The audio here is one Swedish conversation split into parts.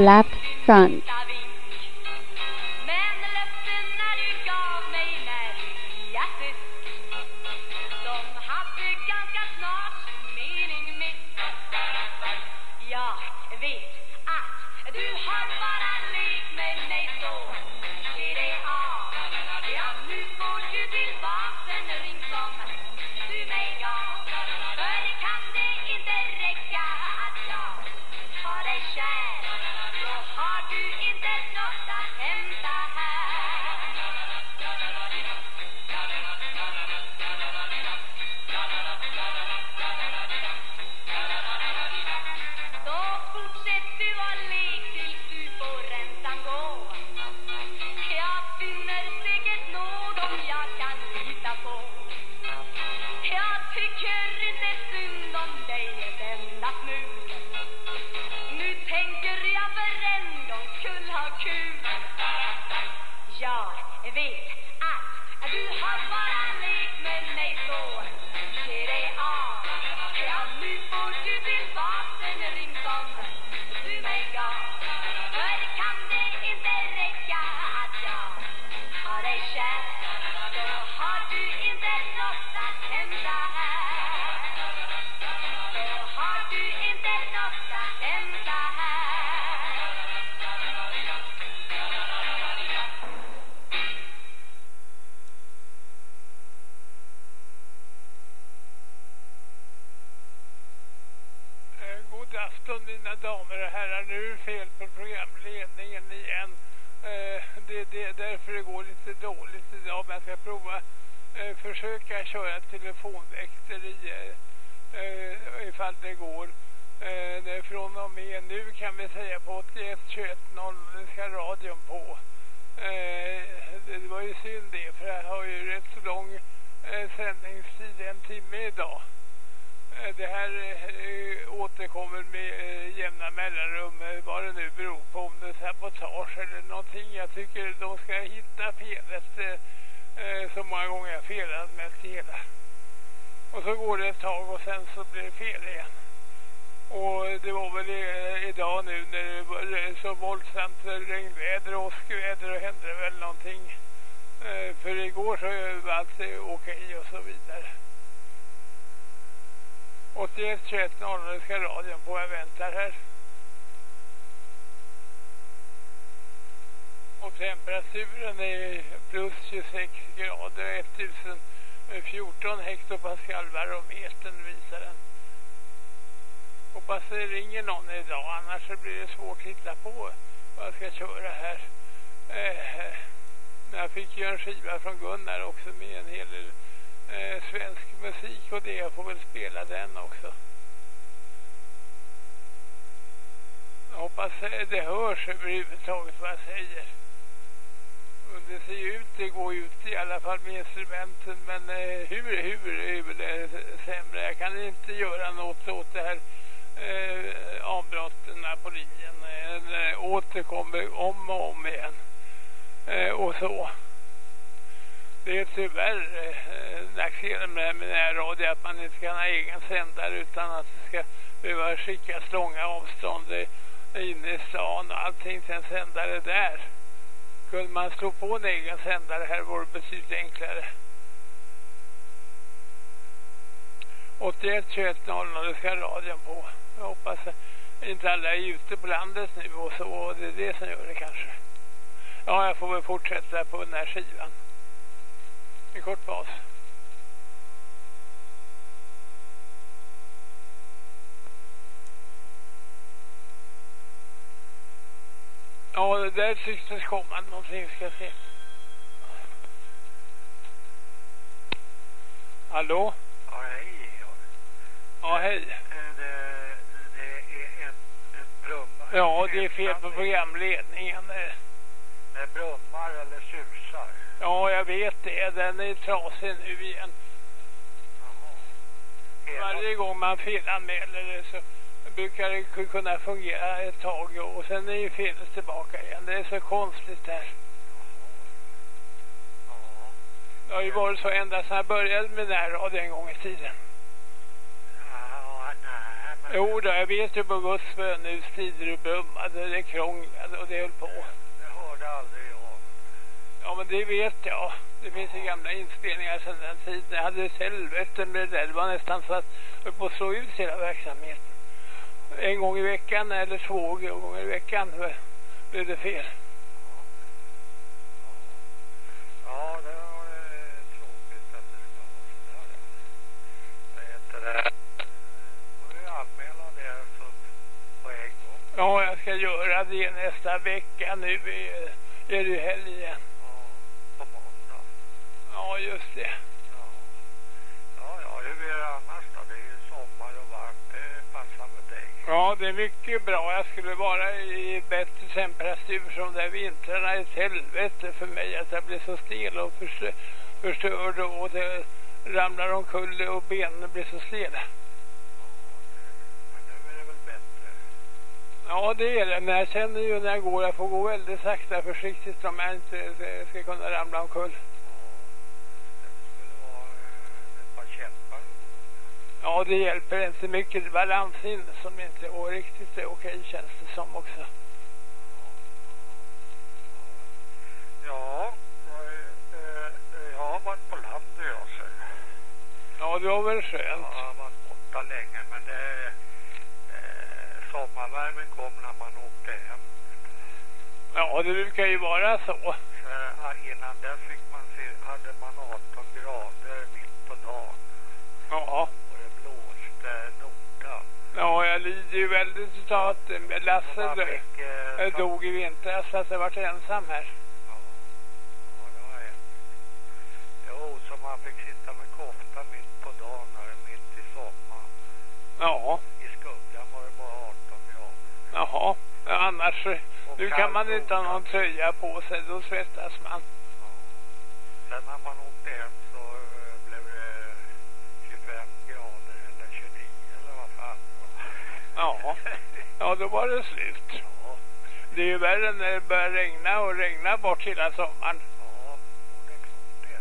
left front. tid, en timme idag. Eh, det här eh, återkommer med eh, jämna mellanrum, vad det nu beror på, om det är sabotage eller någonting. Jag tycker de ska hitta felet så många gånger jag felat med hela. Och så går det ett tag och sen så blir det fel igen. Och det var väl idag nu när det var så våldsamt regnväder och åskväder och hände väl någonting. Eh, för igår så var allt okej okay och så vidare. 81 21 00 ska radion på. Jag väntar här. Och temperaturen är plus 26 grader 1014 hektopascal barometern visar den. Hoppas det ringer någon idag annars så blir det svårt att hitta på vad jag ska köra här. Eh. Jag fick ju en skiva från Gunnar också med en hel del eh, svensk musik och det jag får väl spela den också. Jag hoppas eh, det hörs överhuvudtaget vad jag säger. Och det ser ju ut, det går ut i alla fall med instrumenten men eh, hur, hur är det eh, sämre. Jag kan inte göra något åt det här eh, avbrotten här på linjen. Den eh, återkommer om och om igen. Eh, och så. Det är tyvärr eh, nackdelen med, med närradio att man inte kan ha egen sändare utan att det ska behöva skickas långa avstånd inne i stan och allting till en sändare där. Kunde man slå på en egen sändare här vore det betydligt enklare. 81 21 00 ska radion på. Jag hoppas inte alla är ute på landet nu och så. Och det är det som gör det kanske. Ja, jag får väl fortsätta på den här skivan. En kort paus. Ja, det där tycktes komma någonting, ska se. Hallå? Ja, hej. Ja, hej. Det, det är ett, ett brumma. Ja, det är fel på programledningen. Det brummar eller susar. Ja, jag vet det. Den är trasig nu igen. Varje gång man felanmäler det så brukar det kunna fungera ett tag och sen är ju felet tillbaka igen. Det är så konstigt där. Det har ju varit så ända sedan jag började med närradio en gång i tiden. Jo då, jag vet ju på Guds nu tider och brummade, det krånglade och det höll på. Hörde aldrig jag. Ja men det vet jag. Det finns ju gamla inspelningar sedan den tiden. Jag hade helvete med det där. Det var nästan så att på att slå ut hela verksamheten. En gång i veckan eller två gånger i veckan blev det fel. Ja, det var eh, tråkigt att det ska vara sådär. Vad heter det? får du anmäla det så på en gång. Ja, jag ska göra det nästa vecka. Nu är, är det helg igen. Ja, på måndag. Ja, just det. Ja. ja, ja, hur är det annars då? Det är ju sommar och varmt. Det passar med dig. Ja, det är mycket bra. Jag skulle vara i bättre temperatur som där vintrarna är ett helvete för mig att jag blir så stel och förstö förstörd och det ramlar omkull och benen blir så stela. Men nu är det väl bättre. Ja, det är det. Men jag känner ju när jag går, jag får gå väldigt sakta försiktigt om jag inte ska kunna ramla omkull. Ja, det hjälper inte mycket. Balansin som inte var riktigt är okej känns det som också. Ja, eh, eh, jag har varit på landet jag säger. Ja, det var väl skönt. Jag har varit borta länge sommarvärmen kom när man åkte hem. Ja, det brukar ju vara så. Så, eh, innan dess fick man se, hade man 18 grader mitt på dagen Ja. och det blåste noga. Ja, jag lider ju väldigt av att eh, Lasse dö- fick, eh, eh, dog i vintras så att jag varit ensam här. Ja, ja det var ett. Jo, så man fick sitta med kofta mitt på dagen här, mitt i sommaren. Ja, I skuggan var det bara 18 grader. Jaha. Ja, annars, eh, nu kan man inte ha någon tröja på sig, då svettas man. Sen när man åkte hem så eh, blev det 25 grader eller 29 eller vad fan. Ja, ja då var det slut. Ja, Det är ju värre när det börjar regna och regna bort hela sommaren. ja, det är klart det.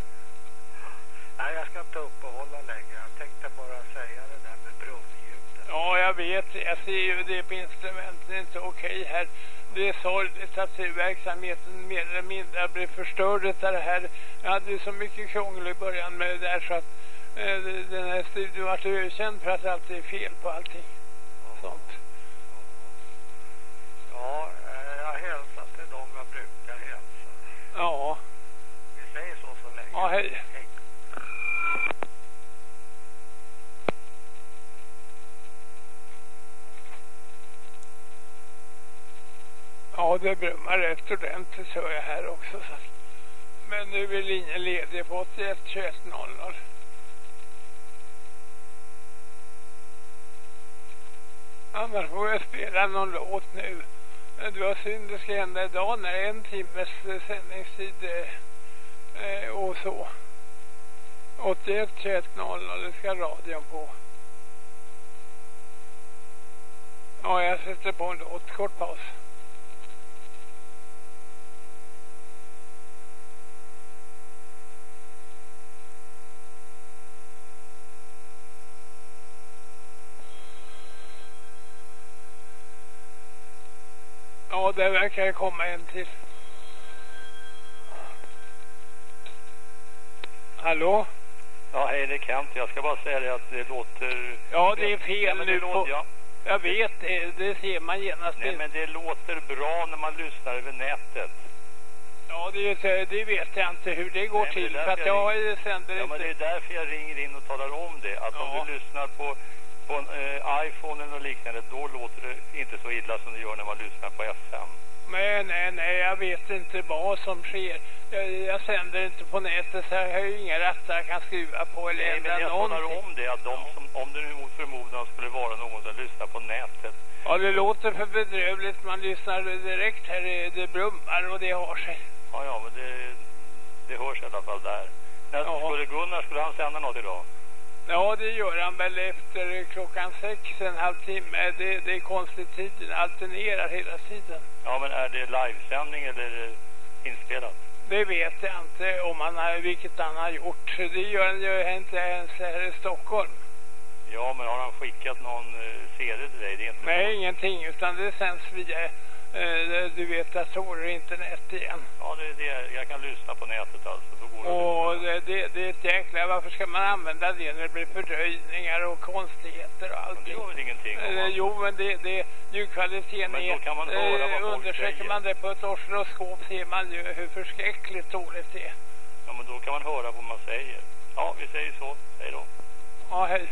Nej, jag ska inte uppehålla längre. Vet. Jag ser ju det på instrumenten. Det är inte okej här. Det är sorgligt att verksamheten mer eller mindre blir förstörd av det här. Jag hade ju så mycket krångel i början med det där så att eh, den här studion vart ökänd för att alltid är fel på allting. Sånt. Ja, eh, jag hälsar till dem jag brukar hälsa. Ja, Vi säger så så länge. ja hej. Det brummar rätt ordentligt hör jag här också. Så. Men nu är linjen ledig på 81 21 00. Annars får jag spela någon låt nu. Men Det var synd det ska hända idag när det är en timmes eh, sändningstid eh, eh, och så. 81 21 00, det ska radion på. Ja, jag sätter på en låt. Kort paus. Det verkar komma en till. Hallå? Ja, hej det är Kent. Jag ska bara säga det att det låter... Ja, det är fel ja, det nu låter, på... ja. Jag vet, det, det ser man genast. Nej, men det låter bra när man lyssnar över nätet. Ja, det, det vet jag inte hur det går Nej, det till. därför För att jag jag sänder Ja, inte... men det är därför jag ringer in och talar om det. Att Ja. om du lyssnar på, på eh, iPhone och liknande, då låter det inte så illa som det gör när man lyssnar på FM. Nej, nej, nej, jag vet inte vad som sker. Jag, jag sänder inte på nätet så jag har ju inga rattar jag kan skruva på eller Nej, ändra men jag någonting. talar om det. Att de som, om det nu mot förmodan skulle vara någon som lyssnar på nätet. Ja, det låter för bedrövligt. Man lyssnar direkt här, det- det brummar och det har sig. Ja, ja, men det, det hörs i alla fall där. När. Skulle Gunnar, skulle han sända något idag? Ja, det gör han väl efter klockan sex, en halvtimme. Det, det är konstigt tiden, alternerar hela tiden. Ja, men är det livesändning eller inspelat? Det vet jag inte om han har, vilket han har gjort. Det gör han ju inte ens här i Stockholm. Ja, men har han skickat någon eh, CD till dig? Det är inte Nej, så. ingenting. Utan det sänds via, du vet, datorer och internet igen. Ja, det är det. Jag kan lyssna på nätet alltså. Då går Och det, det, det är ett jäkla... Varför ska man använda det när det blir fördröjningar och konstigheter och Men det gör väl ingenting Eh, man... Jo, men det, det, ljudkvaliteten Men då är... kan man höra vad folk undersöker säger. man det på ett oscilloskop ser man ju hur förskräckligt dåligt det är. Ja, men då kan man höra vad man säger. Ja, vi säger så. Hej då. Ja, hej.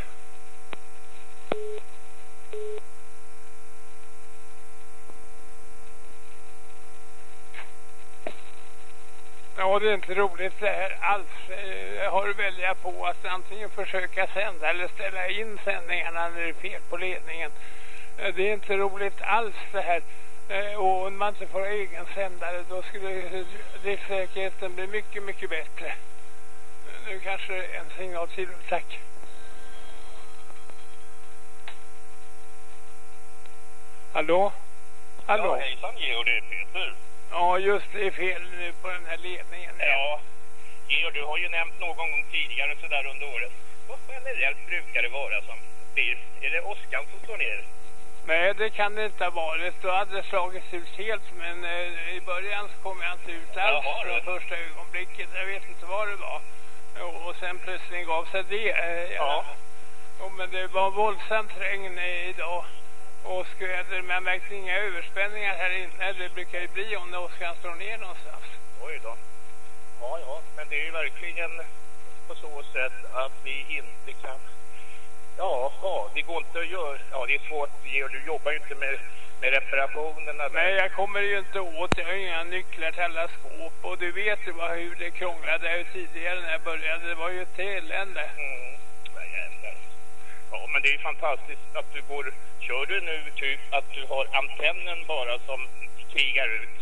Ja, det är inte roligt det här alls. Eh, Jag har att välja på att antingen försöka sända eller ställa in sändningarna när det är fel på ledningen. Eh, Det är inte roligt alls det här. Eh, Och om man inte får egen sändare då skulle driftsäkerheten bli mycket, mycket bättre. Eh, Nu kanske en signal till. Tack. Hallå? Hallå? Ja, hejsan Georg, det är Peter. Ja, just det är fel nu på den här ledningen. Ja, Georg, du har ju nämnt någon gång tidigare sådär under året. Vad generellt brukar det vara som blir? Är det åskan som står ner? Nej, det kan det inte ha varit. Då hade det slagits ut helt, men eh, i början så kom jag inte ut alls Jaha, från första ögonblicket. Jag vet inte vad det var. Och, och sen plötsligt gav sig det. Eh, Ja. Och, men det var våldsamt regn idag. Och skväder, men märkte inga överspänningar här inne. Det brukar ju bli om åskan står ner någonstans. Oj då. Ja, ja, men det är ju verkligen på så sätt att vi inte kan... Ja, ja, det går inte att göra... Ja, det är svårt, du jobbar ju inte med, med reparationerna. där. Nej, jag kommer ju inte åt. Jag har inga nycklar till alla skåp. Och du vet ju hur det krånglade tidigare när jag började. Det var ju ett elände. Mm. Ja, men det är ju fantastiskt att du går... Kör du nu typ att du har antennen bara som krigar ut?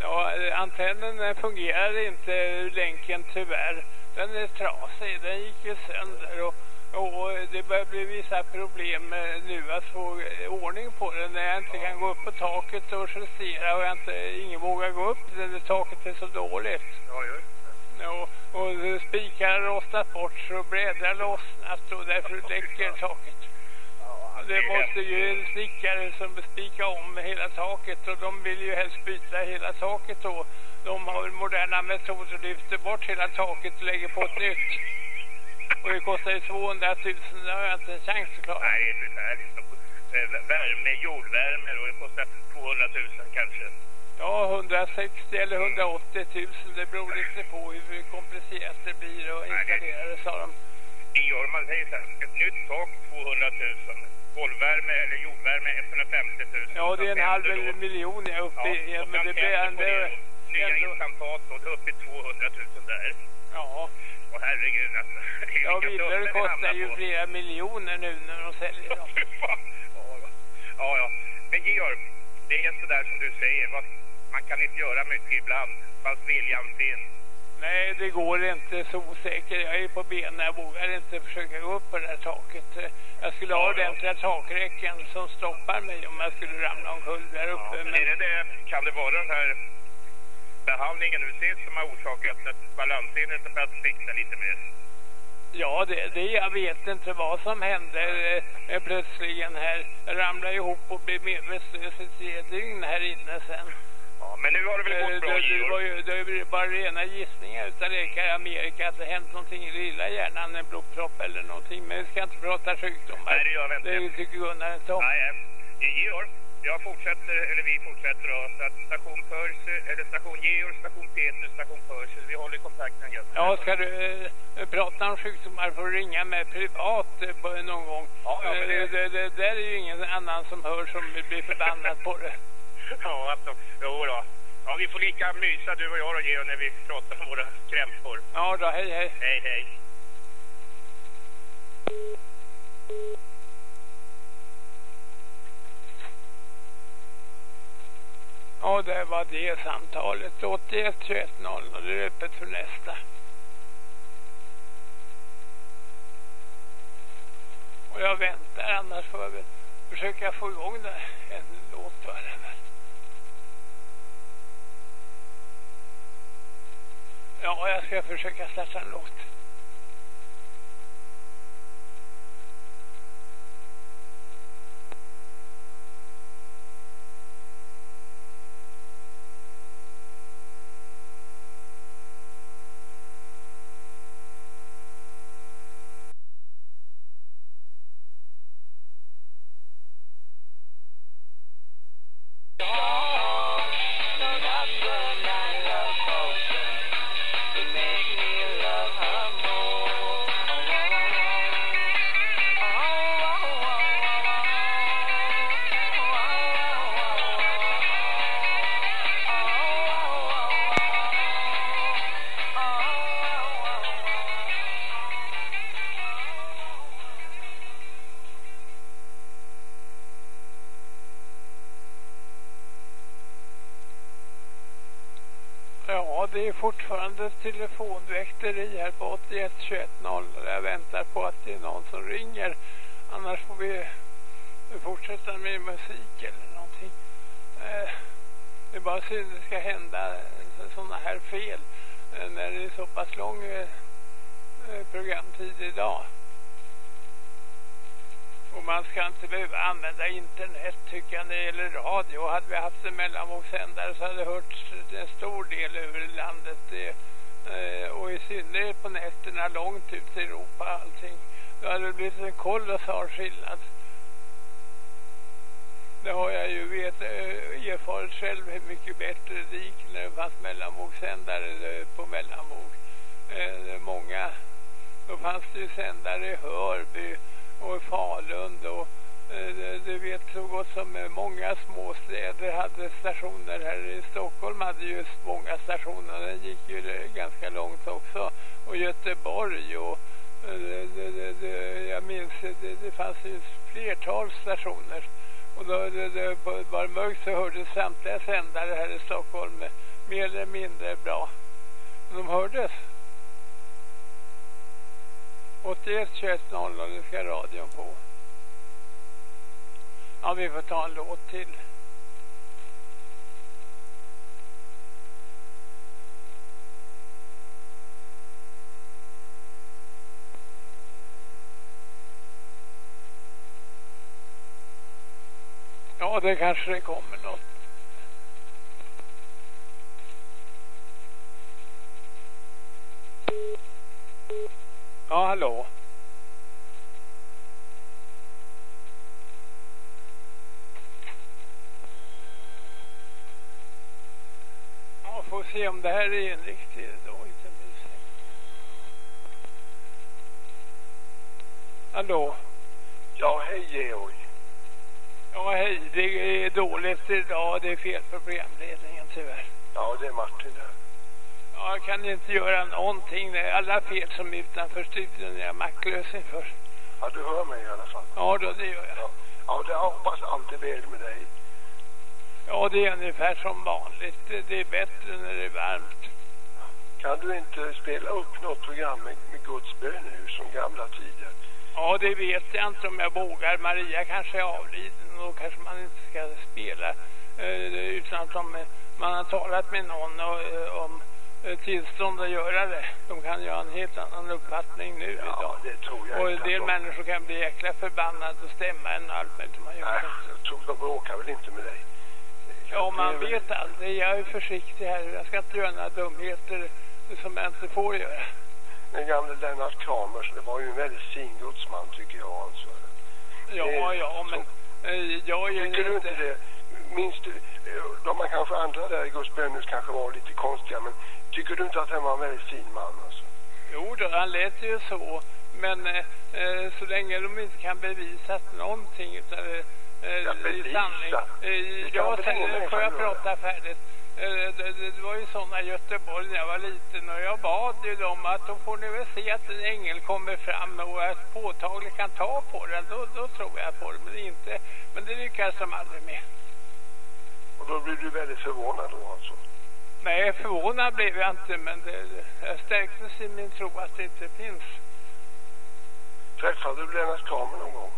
Ja, antennen fungerar inte, länken tyvärr. Den är trasig, den gick ju sönder och, och det börjar bli vissa problem eh, nu att få ordning på den när jag inte kan gå upp på taket och justera och jag inte, ingen vågar gå upp när taket är så dåligt. Ja, just det. Och, och spikar har rostat bort så brädrar lossnat och därför läcker taket. Det måste ju en snickare som spika om hela taket och de vill ju helst byta hela taket då. De har moderna metoder, lyfter bort hela taket och lägger på ett nytt. Och det kostar ju 200 000, det har jag inte en chans att klara. Nej, det är förfärligt. Eh, Värme, jordvärme och det kostar 200 000 kanske. Ja, 160 eller 180 000, det beror lite på hur komplicerat det blir att installera det, sa de. Det gör man säger så här, ett nytt tak 200 000. Golvvärme eller jordvärme 150 000. Ja, det är en Och halv miljon jag uppe i, Ja, och men det blir ändå... Nya ändå instantat och det är uppe i 200 000 där. ja. Och herregud alltså. Ja, villor kostar ju på. flera miljoner nu när de säljer dem. Ja, ja. ja, ja. Men Georg, det är sådär som du säger. vad- Man kan inte göra mycket ibland, fast viljan finns. Nej, det går inte så osäker. Jag är på benen. Jag vågar inte försöka gå upp på det här taket. Jag skulle ha Ja, ja. ordentliga takräcken som stoppar mig om jag skulle ramla omkull där Ja, uppe. men är det det, kan det vara den här behandlingen du ser som har orsakat att balansenheten börjat svikta lite mer? Ja, det, det, jag vet inte vad som hände eh, plötsligen här. Jag ramlade ihop och blev medvetslös i tre dygn här inne sen. Ja, men nu har det väl Eh, gått bra, det, det var ju det var ju bara rena gissningar utav läkare i Amerika att det hänt någonting i lilla hjärnan, en blodpropp eller någonting. Men vi ska inte prata sjukdomar. Nej, det gör vi inte. Det tycker Gunnar inte om. Nej, eh, Georg, jag fortsätter, eller vi fortsätter då, så att station Percy, eller station Georg, station Peter, station Percy, vi håller kontakten just nu. Ja, ska du eh, prata om sjukdomar får du ringa med privat eh, någon gång. Ja, ja, Eh, det- det, det, där är ju ingen annan som hör som blir förbannad på det. Ja, att de, jo då. Ja, vi får lika mysa du och jag då, Georg, när vi pratar om våra krämpor. Ja då, hej hej. Hej, hej. Ja, det var det samtalet. 81 21 00, det är öppet för nästa. Och jag väntar, annars får jag väl försöka få igång det. en låt eller Ja, jag ska försöka sätta en låt. Yeah, that's the telefonväkteri här på 81 21 0. Jag väntar på att det är någon som ringer. Annars får vi fortsätta med musik eller någonting. Eh, det är bara synd det ska hända sådana här fel eh, när det är så pass lång eh, programtid idag. Och man ska inte behöva använda internet tycker jag när det gäller radio. Hade vi haft en mellanvågssändare så hade det hörts en stor del över landet. Eh, Eh, och i synnerhet på nätterna långt ut i Europa allting. Då hade det blivit en kolossal skillnad. Det har jag ju vet, eh, erfarit själv hur mycket bättre det gick när det fanns mellanvågssändare eh, på mellanvåg. Många, då fanns det ju sändare i Hörby och Falun och Eh, du vet så gott som eh, många små städer hade stationer här i Stockholm hade ju många stationer den gick ju eh, ganska långt också. Och Göteborg och det, det, det, jag minns det, det fanns ju flertal stationer. Och då det, det var mörkt så hördes samtliga sändare här i Stockholm mer eller mindre bra. De hördes. 81 21 00 ska radion på. Ja, vi får ta en låt till. Ja, det kanske det kommer något. Ja, hallå. Ja, får se om det här är en riktig då, inte. Hallå. Ja, hej Georg. Ja, hej. Det är dåligt idag. Det är fel på programledningen tyvärr. Ja, det är Martin här. Ja, jag kan inte göra någonting. Det är alla fel som är utanför studion är jag maktlös inför. Ja, du hör mig i alla fall. Ja, då, det gör jag. Ja, ja det hoppas allt är väl med dig. Ja, det är ungefär som vanligt. Det är bättre när det är varmt. Kan du inte spela upp något program med, med Guds bönehus som gamla tider? Ja, det vet jag inte om jag vågar. Maria kanske är avliden och då kanske man inte ska spela eh, utan de, man har talat med någon och, eh, om eh, tillstånd att göra det. De kan ju ha en helt annan uppfattning nu Ja, idag. det tror jag Och en del de- människor kan bli jäkla förbannade och stämma en allt möjligt. Man gör Nej, jag tror de bråkar väl inte med dig. Ja, man vet aldrig. Jag är försiktig här. Jag ska inte göra några dumheter som jag inte får göra. Den gamle Lennart Kramers, det var ju en väldigt fin gudsman tycker jag alltså. Ja, ja, men eh, jag är Tycker du inte... det? Minns du, de man kanske andra där i Guds kanske var lite konstiga, men tycker du inte att han var en väldigt fin man alltså? Jo då, han lät ju så. Men eh, eh, så länge de inte kan bevisa någonting utan eh, Ja, sanning. Eh, kan jag väl ingen säger, människa får jag prata färdigt? Eh, det, det, det var ju sådana i Göteborg när jag var liten och jag bad ju dem att då får ni väl se att en ängel kommer fram och att påtagligt kan ta på den. Då, då tror jag på det, men inte. Men det lyckas de aldrig med. Och då blir du väldigt förvånad då alltså? Nej, förvånad blev jag inte, men det, jag stärktes i min tro att det inte finns. Träffade du Lennart Kramer någon gång?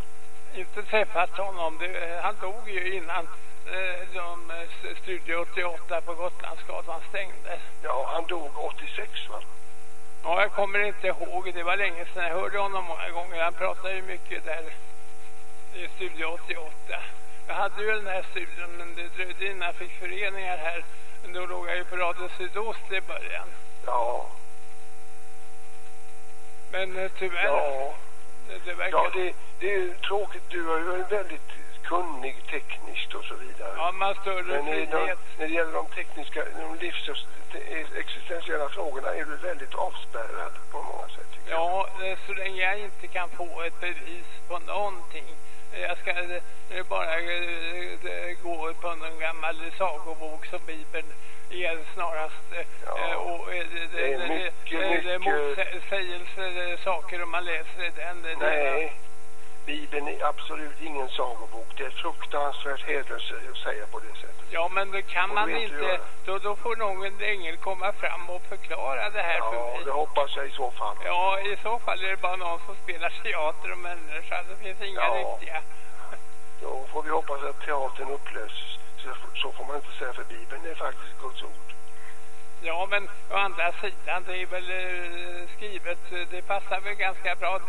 Inte träffat honom. Det, han dog ju innan eh, de, eh, Studio 88 på Gotlandsgatan stängdes. Ja, han dog 86 va? Ja, jag kommer inte ihåg. Det var länge sedan jag hörde honom många gånger. Han pratade ju mycket där i Studio 88. Jag hade ju den här studion, men det dröjde innan jag fick föreningar här. Men då låg jag ju på Radio Sydost i början. Ja, Men eh, tyvärr, ja. Det, verkar... Ja, det, det är tråkigt. Du har ju en väldigt kunnig tekniskt och så vidare. Ja, man större Men frihet. när det gäller de tekniska, de livs existentiella frågorna är du väldigt avspärrad på många sätt. Ja, eh, så länge jag inte kan få ett bevis på någonting. Eh, Jag ska eh, bara eh, eh, gå på någon gammal sagobok som Bibeln är snarast. eh, Ja. eh, Och eh, det, är mycket, mycket- motsägelser, eh, saker om man läser den. Nej, Bibeln är absolut ingen sagobok. Det är fruktansvärt hedrelse att säga på det sättet. Ja, men då kan man inte då, då får någon ängel komma fram och förklara det här för Ja, mig. det hoppas jag i så fall. Ja, i så fall är det bara någon som spelar teater och människa. Det finns inga Ja. riktiga. Då får vi hoppas att teatern upplöses. Så, så får man inte säga för Bibeln är faktiskt Guds ord. Ja, men å andra sidan, det är väl eh, skrivet, det passar väl ganska bra.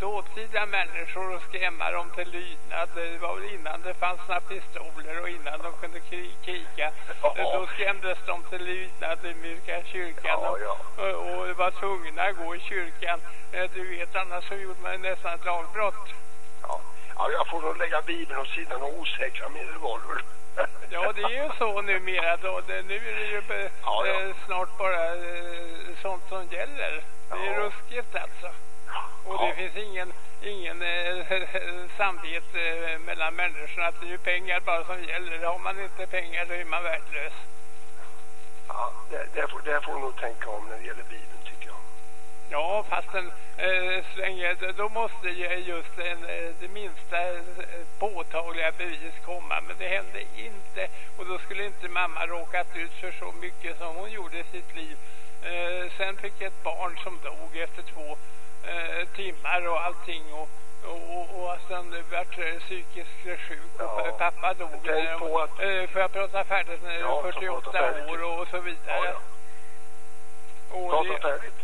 Dåtida människor och skrämma dem till lydnad. Det var väl innan det fanns några pistoler och innan de kunde kri kriga. Ja. Då skrämdes de till lydnad i Myrka kyrkan ja. och, och var tvungna att gå i kyrkan. Eh, Du vet, annars så gjorde man nästan ett lagbrott. Ja. ja, jag får nog lägga Bibeln åt sidan och osäkra min revolver. Ja, det är ju så numera då. Det, nu är det ju be, Ja, ja. Eh, snart bara eh, sånt som gäller. Det är Ja. ruskigt alltså. Och det finns ingen, ingen eh, samvete eh, mellan människorna att det är ju pengar bara som gäller. Har man inte pengar då är man värdelös. Ja, det, det, får, det får nog tänka om när det gäller Bibeln jag. Ja, fast en, eh, så länge, då måste ju just en, eh, det minsta eh, påtagliga bevis komma. Men det hände inte. Och då skulle inte mamma råkat ut för så mycket som hon gjorde i sitt liv. Eh, sen fick jag ett barn som dog efter två eh, timmar och allting. Och, och, och, sen vart eh, psykiskt sjuk och Ja. pappa dog. När de- att- eh, får jag prata färdigt när Ja, var så 48 prata färdigt. år och, och så vidare. Ja, ja. Och Prata det- färdigt.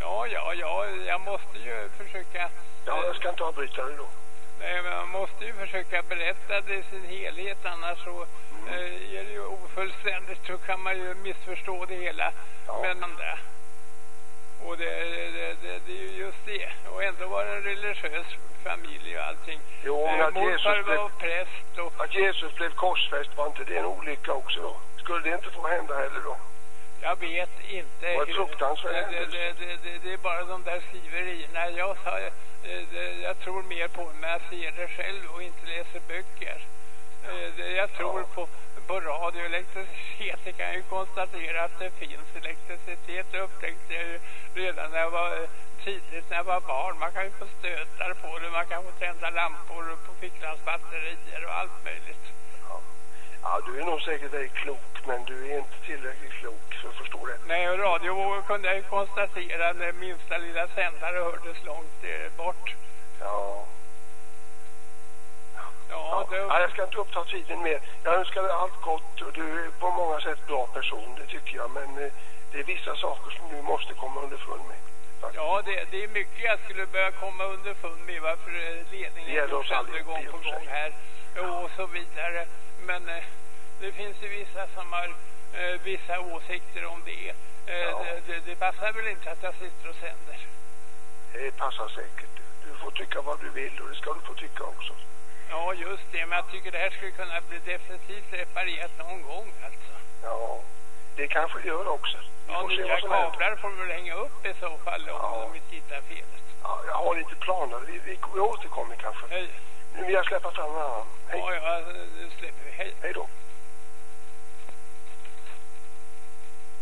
Ja, ja, ja, jag måste ju försöka... Ja, eh, jag ska inte avbryta dig då. Nej, men man måste ju försöka berätta det i sin helhet, annars så Mm. eh, är det ju ofullständigt, så kan man ju missförstå det hela Ja. med andra. Och det, det, det, det är ju just det. Och ändå var det en religiös familj och allting. Jo, men Eh, att Morfar Jesus blev- var präst och Att Jesus blev korsfäst, var inte det en olycka också då? Skulle det inte få hända heller då? Jag vet inte. Vad fruktansvärt det, det, det, det, det är bara de där skriverierna. Jag, sa, eh, jag tror mer på när jag ser det själv och inte läser böcker. Eh, jag tror på, på radio elektricitet. Jag kan ju konstatera att det finns elektricitet. Det upptäckte jag ju redan när jag var eh, tidigt när jag var barn. Man kan ju få stötar på det. Man kan få tända lampor på ficklans batterier och allt möjligt. Ja. du är nog säkert väldigt klok, men du är inte tillräckligt klok för att förstå det. Nej, radio kunde jag ju konstatera när minsta lilla sändare hördes långt eh, bort. Ja. Ja, Ja. det, ja, jag ska inte uppta tiden mer. Jag önskar dig allt gott och du är på många sätt bra person, det tycker jag. Men eh, det är vissa saker som du måste komma underfund med. faktiskt. ja det, det är mycket jag skulle börja komma underfund med varför eh, ledningen allihop gång på gång här och så vidare. Men eh, det finns ju vissa som har eh, vissa åsikter om det. Eh, Ja. det, det. Det passar väl inte att jag sitter och sänder. Det passar säkert. Du får tycka vad du vill och det ska du få tycka också. Ja, just det. Men jag tycker det här skulle kunna bli definitivt reparerat någon gång alltså. Ja, det kanske det gör också. Vi Ja, nya kablar får vi väl hänga upp i så fall om Ja. de inte hittar felet. Ja, jag har lite planer. Vi, vi, vi återkommer kanske. Hej. Nu vill jag släppa fram. Hej. Ja, ja, nu släpper vi. Hej. Hej då.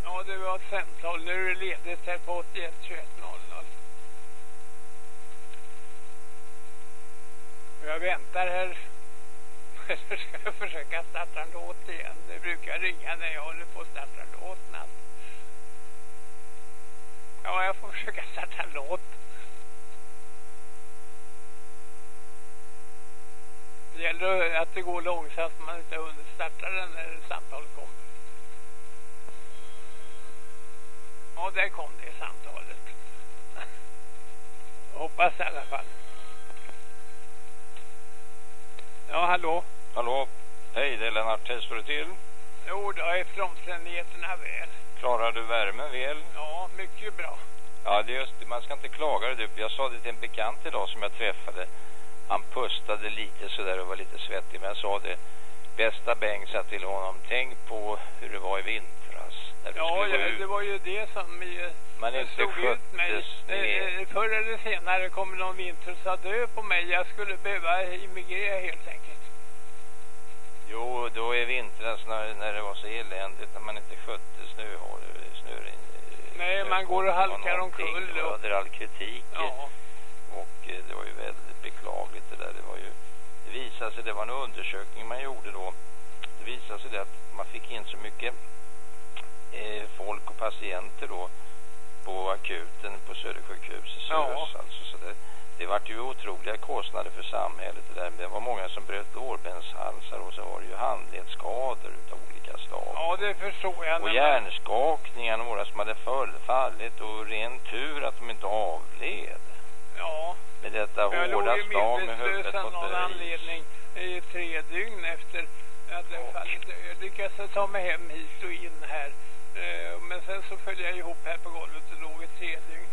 Ja, det var ett samtal. Nu är det ledigt här på 81 21 00. Och Jag väntar här. Eller ska jag försöka starta en låt igen? Det brukar ringa när jag håller på att starta låten. Ja, jag får försöka starta en låt. Det gäller att det går långsamt så man inte hunnit starta den när samtalet kommer. Ja, där kom det samtalet. Hoppas i alla fall. Ja, hallå? Hallå? Hej, det är Lennart. Hej, står det till? Jo, då efter omständigheterna väl. Klarar du värmen väl? Ja, mycket bra. Ja, det är just det. Man ska inte klaga. Jag sa det till en bekant idag som jag träffade. Han pustade lite sådär och var lite svettig. Men jag sa det, bästa Beng sa till honom, tänk på hur det var i vintras. När du Ja, skulle gå ja, ut. det var ju det som eh, Man inte sköttes ner. Eh, Förr eller senare kommer någon vinter sa dö på mig. Jag skulle behöva immigrera helt enkelt. Jo, då är vintras när, när det var så eländigt, när man inte skötte snö, Nej, man går och halkar omkull Och och- hade all kritik. Ja. Och eh, det var ju väldigt beklagligt det där. Det var ju, det visade sig, det var en undersökning man gjorde då. Det visade sig det att man fick in så mycket eh, folk och patienter då på akuten på Södersjukhuset, Ja. SÖS alltså. Så det, det var ju otroliga kostnader för samhället det där. Det var många som bröt lårbenshalsar och så var det ju handledsskador utav olika slag. Ja, det förstår jag. Och hjärnskakningar, några som hade fall, fallit och ren tur att de inte avled. Ja. Med detta Jag hårda slag med huvudet mot någon anledning i tre dygn efter jag hade fallit. Jag lyckades ta mig hem hit och in här. Eh, Men sen så föll jag ihop här på golvet och låg i tre dygn.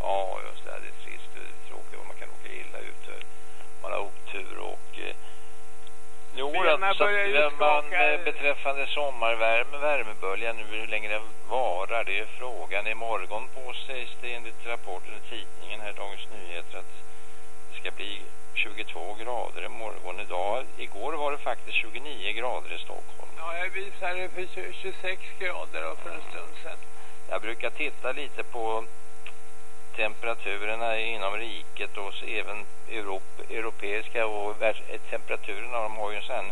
Ja, just det. Det är trist och tråkigt man kan åka illa ut. Man har. Eh, jo, alltså, man, beträffande sommarvärme, värmeböljan nu, hur länge den varar, det är frågan. Imorgon på sägs det enligt rapporten i tidningen här, Dagens Nyheter, att det ska bli 22 grader imorgon. Idag, igår var det faktiskt 29 grader i Stockholm. Ja, jag visade för tju- 26 grader för en stund sedan. Jag brukar titta lite på temperaturerna inom riket och även Europ, europeiska och eh, temperaturerna. De har ju en sån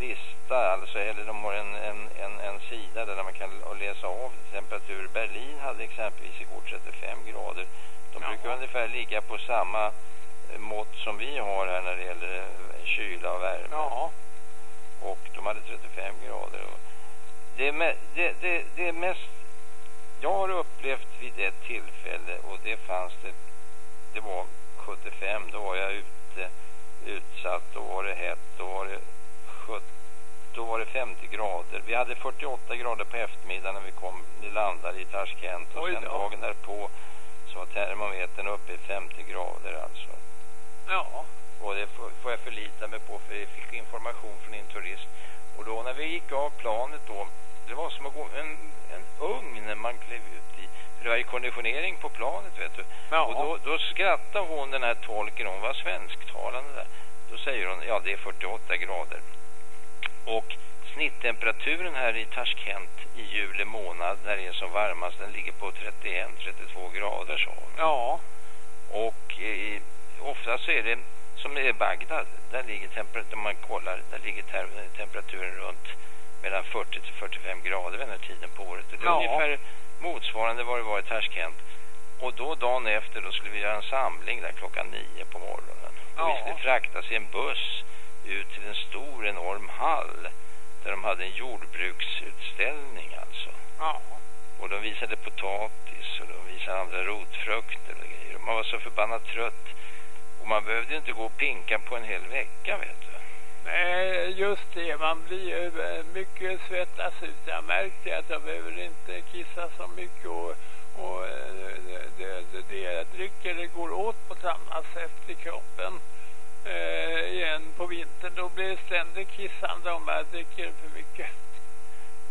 lista, alltså, eller de har en, en, en, en sida där man kan läsa av temperatur. Berlin hade exempelvis igår 35 grader. De Ja. brukar ungefär ligga på samma eh, mått som vi har här när det gäller eh, kyla och värme Ja. och de hade 35 grader. Det, det, det, det mest jag har upplevt vid ett tillfälle och det fanns det, det var 75, då var jag ute utsatt, då var det hett, då var det 70, då var det 50 grader. Vi hade 48 grader på eftermiddagen när vi kom, vi landade i Tashkent och Oj sen då. dagen därpå så var termometern uppe i 50 grader alltså. Ja. Och det får, jag förlita mig på för jag fick information från en turist. Och då när vi gick av planet då, det var som att gå en, en ugn när man klev ut i. För det var ju konditionering på planet vet du. Ja. Och då, då skrattade hon den här tolken, hon var svensktalande där. Då säger hon, ja det är 48 grader. Och snitttemperaturen här i Tashkent i juli månad när det är som varmast, den ligger på 31-32 grader hon. Ja. Och eh, ofta så är det som i Bagdad, där ligger temperaturen, man kollar, där ligger temperaturen runt mellan 40 till 45 grader vid den här tiden på året. Det är Ja. ungefär motsvarande vad det var i Tashkent. Och då dagen efter då skulle vi göra en samling där klockan nio på morgonen. Och vi Ja. skulle fraktas i en buss ut till en stor enorm hall där de hade en jordbruksutställning alltså. Ja. Och de visade potatis och de visade andra rotfrukter och grejer. Och man var så förbannat trött. Och man behövde inte gå och pinka på en hel vecka vet du. Nej, just det. Man blir ju eh, mycket svettas ut. Jag märkte att jag behöver inte kissa så mycket och, och eh, det, det, det, jag dricker det går åt på samma sätt i kroppen. Eh, igen på vintern då blir det ständigt kissande om jag dricker för mycket.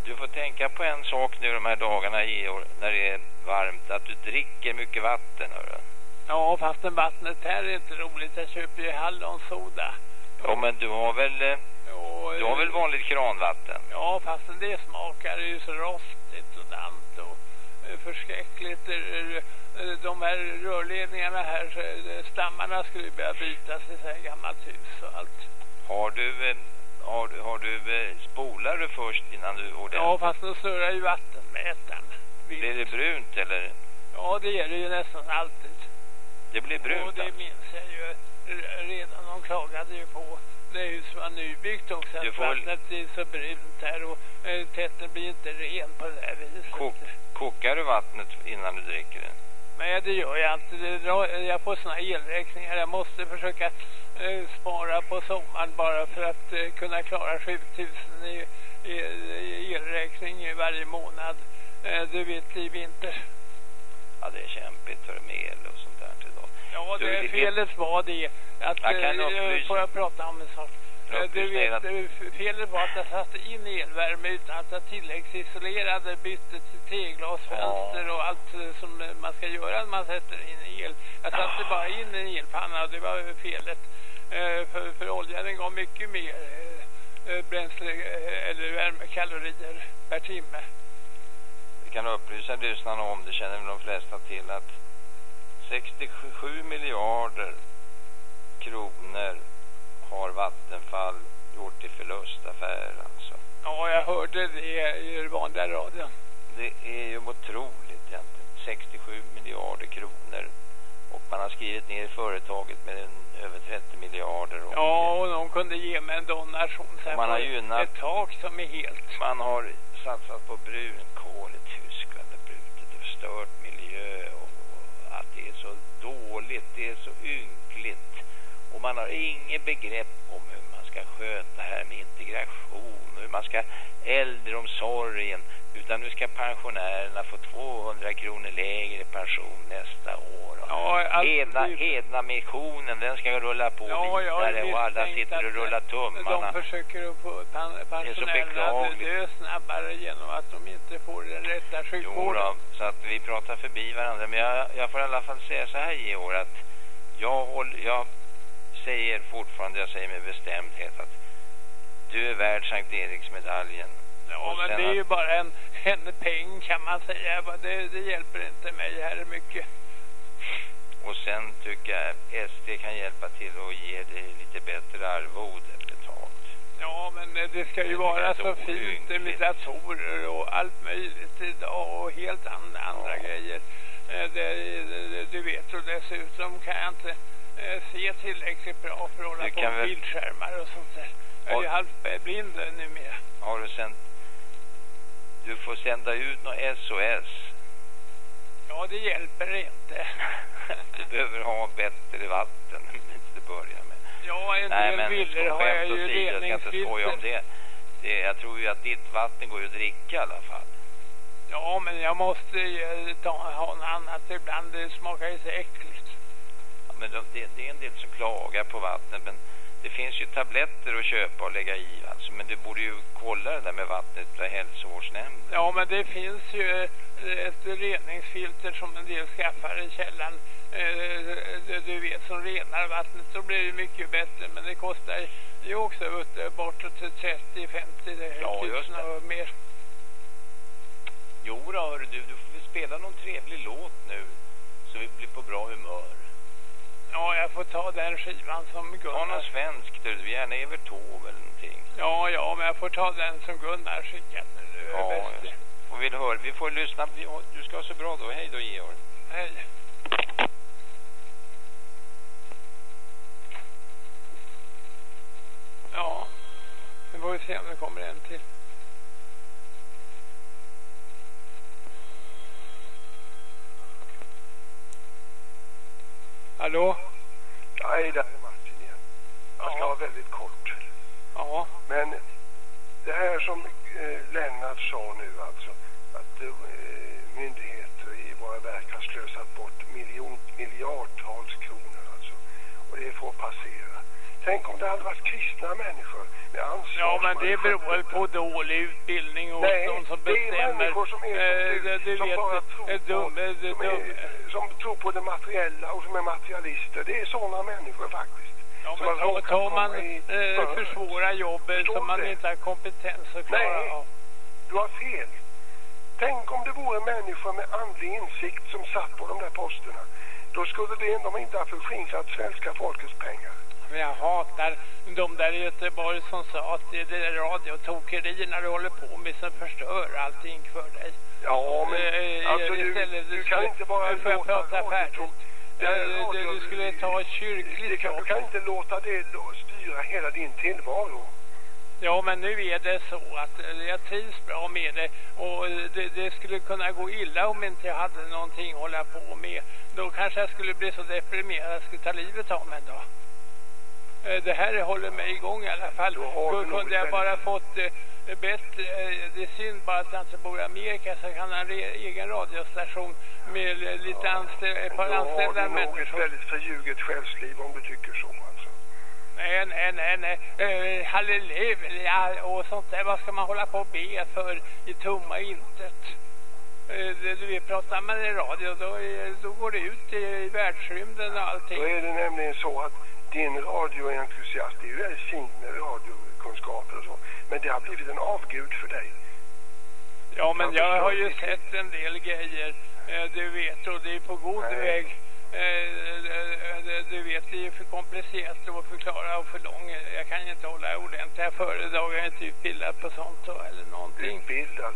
Du får tänka på en sak nu de här dagarna Georg, när det är varmt. Att du dricker mycket vatten. Hörru. Ja, fastän vattnet här är inte roligt. Jag köper ju hallonsoda. Ja men du har väl, eh, Och, du har väl vanligt kranvatten? Ja, fastän det smakar ju så rostigt och dant och eh, förskräckligt. Eh, eh, De här rörledningarna här, eh, stammarna skulle ju börja bytas i så här gammalt hus och allt. Har du, eh, har du, har du eh, spolar du först innan du ordentligt? Ja, fast då snurrar ju vattenmätaren. Blir det brunt eller? Ja, det är det ju nästan alltid. Det blir brunt och det alltså. minns jag ju redan. De klagade ju på det hus var nybyggt också. Att får vattnet är så brunt här och eh, tätten blir inte ren på det här viset. Kok, kokar du vattnet innan du dricker det? Nej, det gör jag inte. Jag får såna elräkningar. Jag måste försöka eh, spara på sommaren bara för att eh, kunna klara 7000 i, i, i elräkning varje månad. Eh, du vet, i vinter. Ja, det är kämpigt för med el och sånt Ja, Du, det det- felet var det att... Jag kan eh, upplysa. Får jag prata om en sak? Eh, Du vet, eh, felet var att jag satte in elvärme utan att jag tilläggsisolerade, bytte till teglasfönster och allt som man ska göra när man sätter in el. Jag satte bara in en elpanna och det var felet. För, för oljan gav mycket mer bränsle eller värmekalorier per timme. Vi kan upplysa lyssnarna om, det känner väl de flesta till, att 67 miljarder kronor har Vattenfall gjort i förlustaffär alltså. Ja, jag hörde det i den vanliga radion. Det är ju otroligt egentligen. 67 miljarder kronor. Och man har skrivit ner företaget med en, över 30 miljarder. Och Ja, och de kunde ge mig en donation sen Man har gynnat- ett tak som är helt. Man har satsat på brunkol i Tyskland och brutit och förstört miljö och, och att det är så dåligt, det är så ynkligt. Och man har inget begrepp om hur man ska sköta här med integration, hur man ska äldreomsorgen. Utan nu ska pensionärerna få 200 kronor lägre pension nästa år. Ja, allt Hedna, blir- Hedna missionen, den ska rulla på Ja, vidare och alla sitter och rullar tummarna. De försöker att få pen, pensionärerna att dö snabbare genom att de inte får den rätta Jo sjukvården. då, så att vi pratar förbi varandra. Men jag, jag får i alla fall säga så här Georg att jag, håller, jag säger fortfarande, jag säger med bestämdhet att du är värd Sankt Eriksmedaljen. Ja, men det är ju bara en, en peng kan man säga. Det, det hjälper inte mig här mycket. Och sen tycker jag SD kan hjälpa till och ge dig lite bättre arvode betalt. Ja, men det ska ju Det vara så fint med datorer och allt möjligt idag och helt an, andra Ja. grejer. Eh, Det, det, du vet, och dessutom kan jag inte se tillräckligt bra för att hålla på med väl- bildskärmar och sånt där. Jag är ju halvblind numera. Har du sänt... Du får sända ut något SOS. Ja, det hjälper inte. Du behöver ha bättre vatten till att börja med. ja, en Nej, del villor har jag ju åsido, jag ska inte skoja om reningsfilter. det. det. Jag tror ju att ditt vatten går ju att dricka i alla fall. Ja, men jag måste ju ta, ha något annat ibland. Det smakar ju så äckligt. Men de- det, det är en del som klagar på vattnet, men det finns ju tabletter att köpa och lägga i. Alltså, men du borde ju kolla det där med vattnet för hälsovårdsnämnden. Ja, men det finns ju eh, ett reningsfilter som en del skaffar i källan. Eh, Du vet, som renar vattnet. Då blir det mycket bättre. Men det kostar ju också du, bortåt till 30-50 Ja, tusen och mer. Jo då, hörru du, du får väl spela någon trevlig låt nu så vi blir på bra humör. Ja, jag får ta den skivan som Ta någon Gunnar... svensk, du, gärna Evert Taube eller någonting. Ja, ja, men jag får ta den som Gunnar skickat nu. Ja, just. Och vill höra, vi får lyssna, du ska ha så bra då, hej då Georg. Hej. Ja, nu får vi se om det kommer en till. Hallå? Nej, där är Martin igen. Jag ska Ja. vara väldigt kort. Ja, Men det här som eh, Lennart sa nu alltså, att eh, myndigheter i våra verk har slösat bort miljon, miljardtals kronor alltså. Och det får passera. Tänk om det hade varit kristna människor med ansvar. ja men det beror väl på dålig utbildning hos Nej, de som det är bestämmer. människor som är Eh, som, du, du som vet, bara tror eh, på, dum, eh, dum, är, som tror på det materiella och som är materialister. Det är sådana människor faktiskt. Ja, men tar, tar man i eh, för- försvåra jobbet som man inte har kompetens att klara Nej. av. Du har fel. Tänk om det vore människor med andlig insikt som satt på de där posterna. Då skulle det, de inte ha förskingrat svenska folkets pengar. Men jag hatar de där i Göteborg som sa att det är det där radiotokerierna du håller på med som förstör allting för dig. Ja, men Eh, alltså du, istället, du kan inte bara låta prata färdigt. radiotok- Eh, du- du skulle ta ett kyrkligt kan, Du kan inte låta det då styra hela din tillvaro. Ja, men nu är det så att eh, jag trivs bra med det och eh, det, det skulle kunna gå illa om inte jag hade någonting att hålla på med. Då kanske jag skulle bli så deprimerad att jag skulle ta livet av mig. Eh, Det här håller mig igång i alla fall. Då Då kunde jag bara fått eh, bättre. Eh, det är synd bara att han inte bor i Amerika så kan han ha en egen radiostation med eh, lite anställ ett par anställda människor. Du har ett väldigt förljuget själsliv om du tycker så alltså. Nej, nej, nej, nej. Uh, halleluja och sånt där. Vad ska man hålla på och be för i tomma intet? Du vet, pratar man i radio då, då går det ut i, i världsrymden och allting. Då är det nämligen så att din radioentusiast, det är ju väldigt fint med radiokunskaper och så. Men det har blivit en avgud för dig. Ja, men jag, jag har ju sett en del grejer, eh, du vet, och det är på god Nej. väg. Eh, du vet, det är för komplicerat att förklara och för lång. Jag kan inte hålla ordentliga föredrag. Jag är inte utbildad på sånt eller någonting. Utbildad?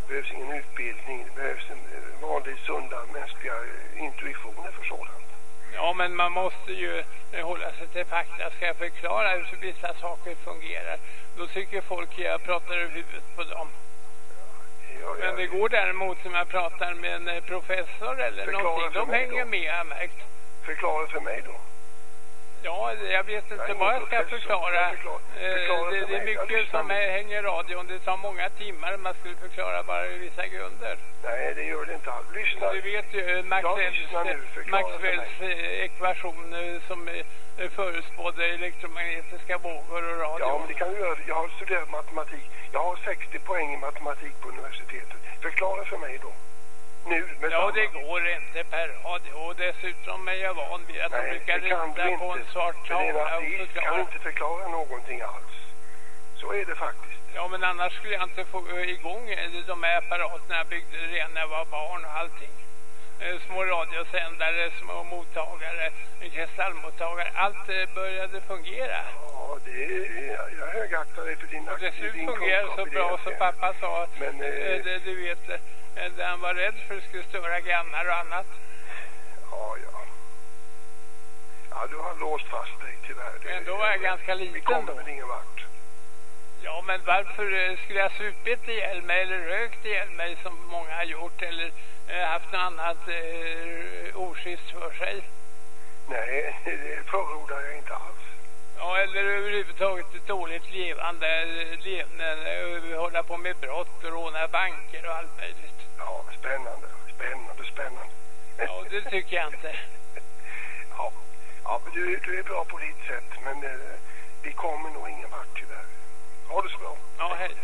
Det behövs ingen utbildning. Det behövs en vanlig sunda mänskliga intuitioner för sådant. Ja, men man måste ju hålla sig till fakta. Ska jag förklara hur vissa saker fungerar, då tycker folk att jag pratar över huvudet på dem. Ja, men det går däremot som jag pratar med en eh, professor eller någonting. De hänger med, jag märkt. Förklara för mig då. Ja, jag vet inte vad jag ska förklara. förklara. förklara det, det, är mycket som hänger radion. Det tar många timmar. Man skulle förklara bara vissa grunder. Nej, det gör det inte alls. Lyssna. Du vet ju Maxwells, Maxwells ekvation som förutspådde elektromagnetiska vågor och radio. Ja, men det kan du göra. Jag har studerat matematik. Jag har 60 poäng i matematik på universitetet. Förklara för mig då nu med Ja, det går inte per. Och dessutom är jag van vid att de brukar rita på en svart tavla och förklara. kan inte förklara någonting alls. Så är det faktiskt. Ja, men annars skulle jag inte få igång de här apparaterna jag byggde redan när jag var barn och allting. Eh, små radiosändare, små mottagare, kristallmottagare. Allt eh, började fungera. Ja, det är, jag högaktar dig för din Och dessutom fungerar så bra som pappa sa. Men, eh, det, du vet, där han var rädd för att det skulle störa grannar och annat. Ja, ja. Ja, du har låst fast dig tyvärr. Men då var jag ganska liten Vi kommer väl ingen vart. Ja, men varför skulle jag supit ihjäl mig eller rökt ihjäl mig som många har gjort eller eh, haft något annat eh, oschysst för sig? Nej, det förordar jag inte alls. Ja, eller överhuvudtaget ett dåligt levande, levande, hålla på med brott och råna banker och allt möjligt. Ja, spännande, spännande, spännande. Ja, det tycker jag inte. ja, ja men du, du är bra på ditt sätt, men eh, vi kommer nog ingen vart tyvärr. Ha det så bra. Ja, hej.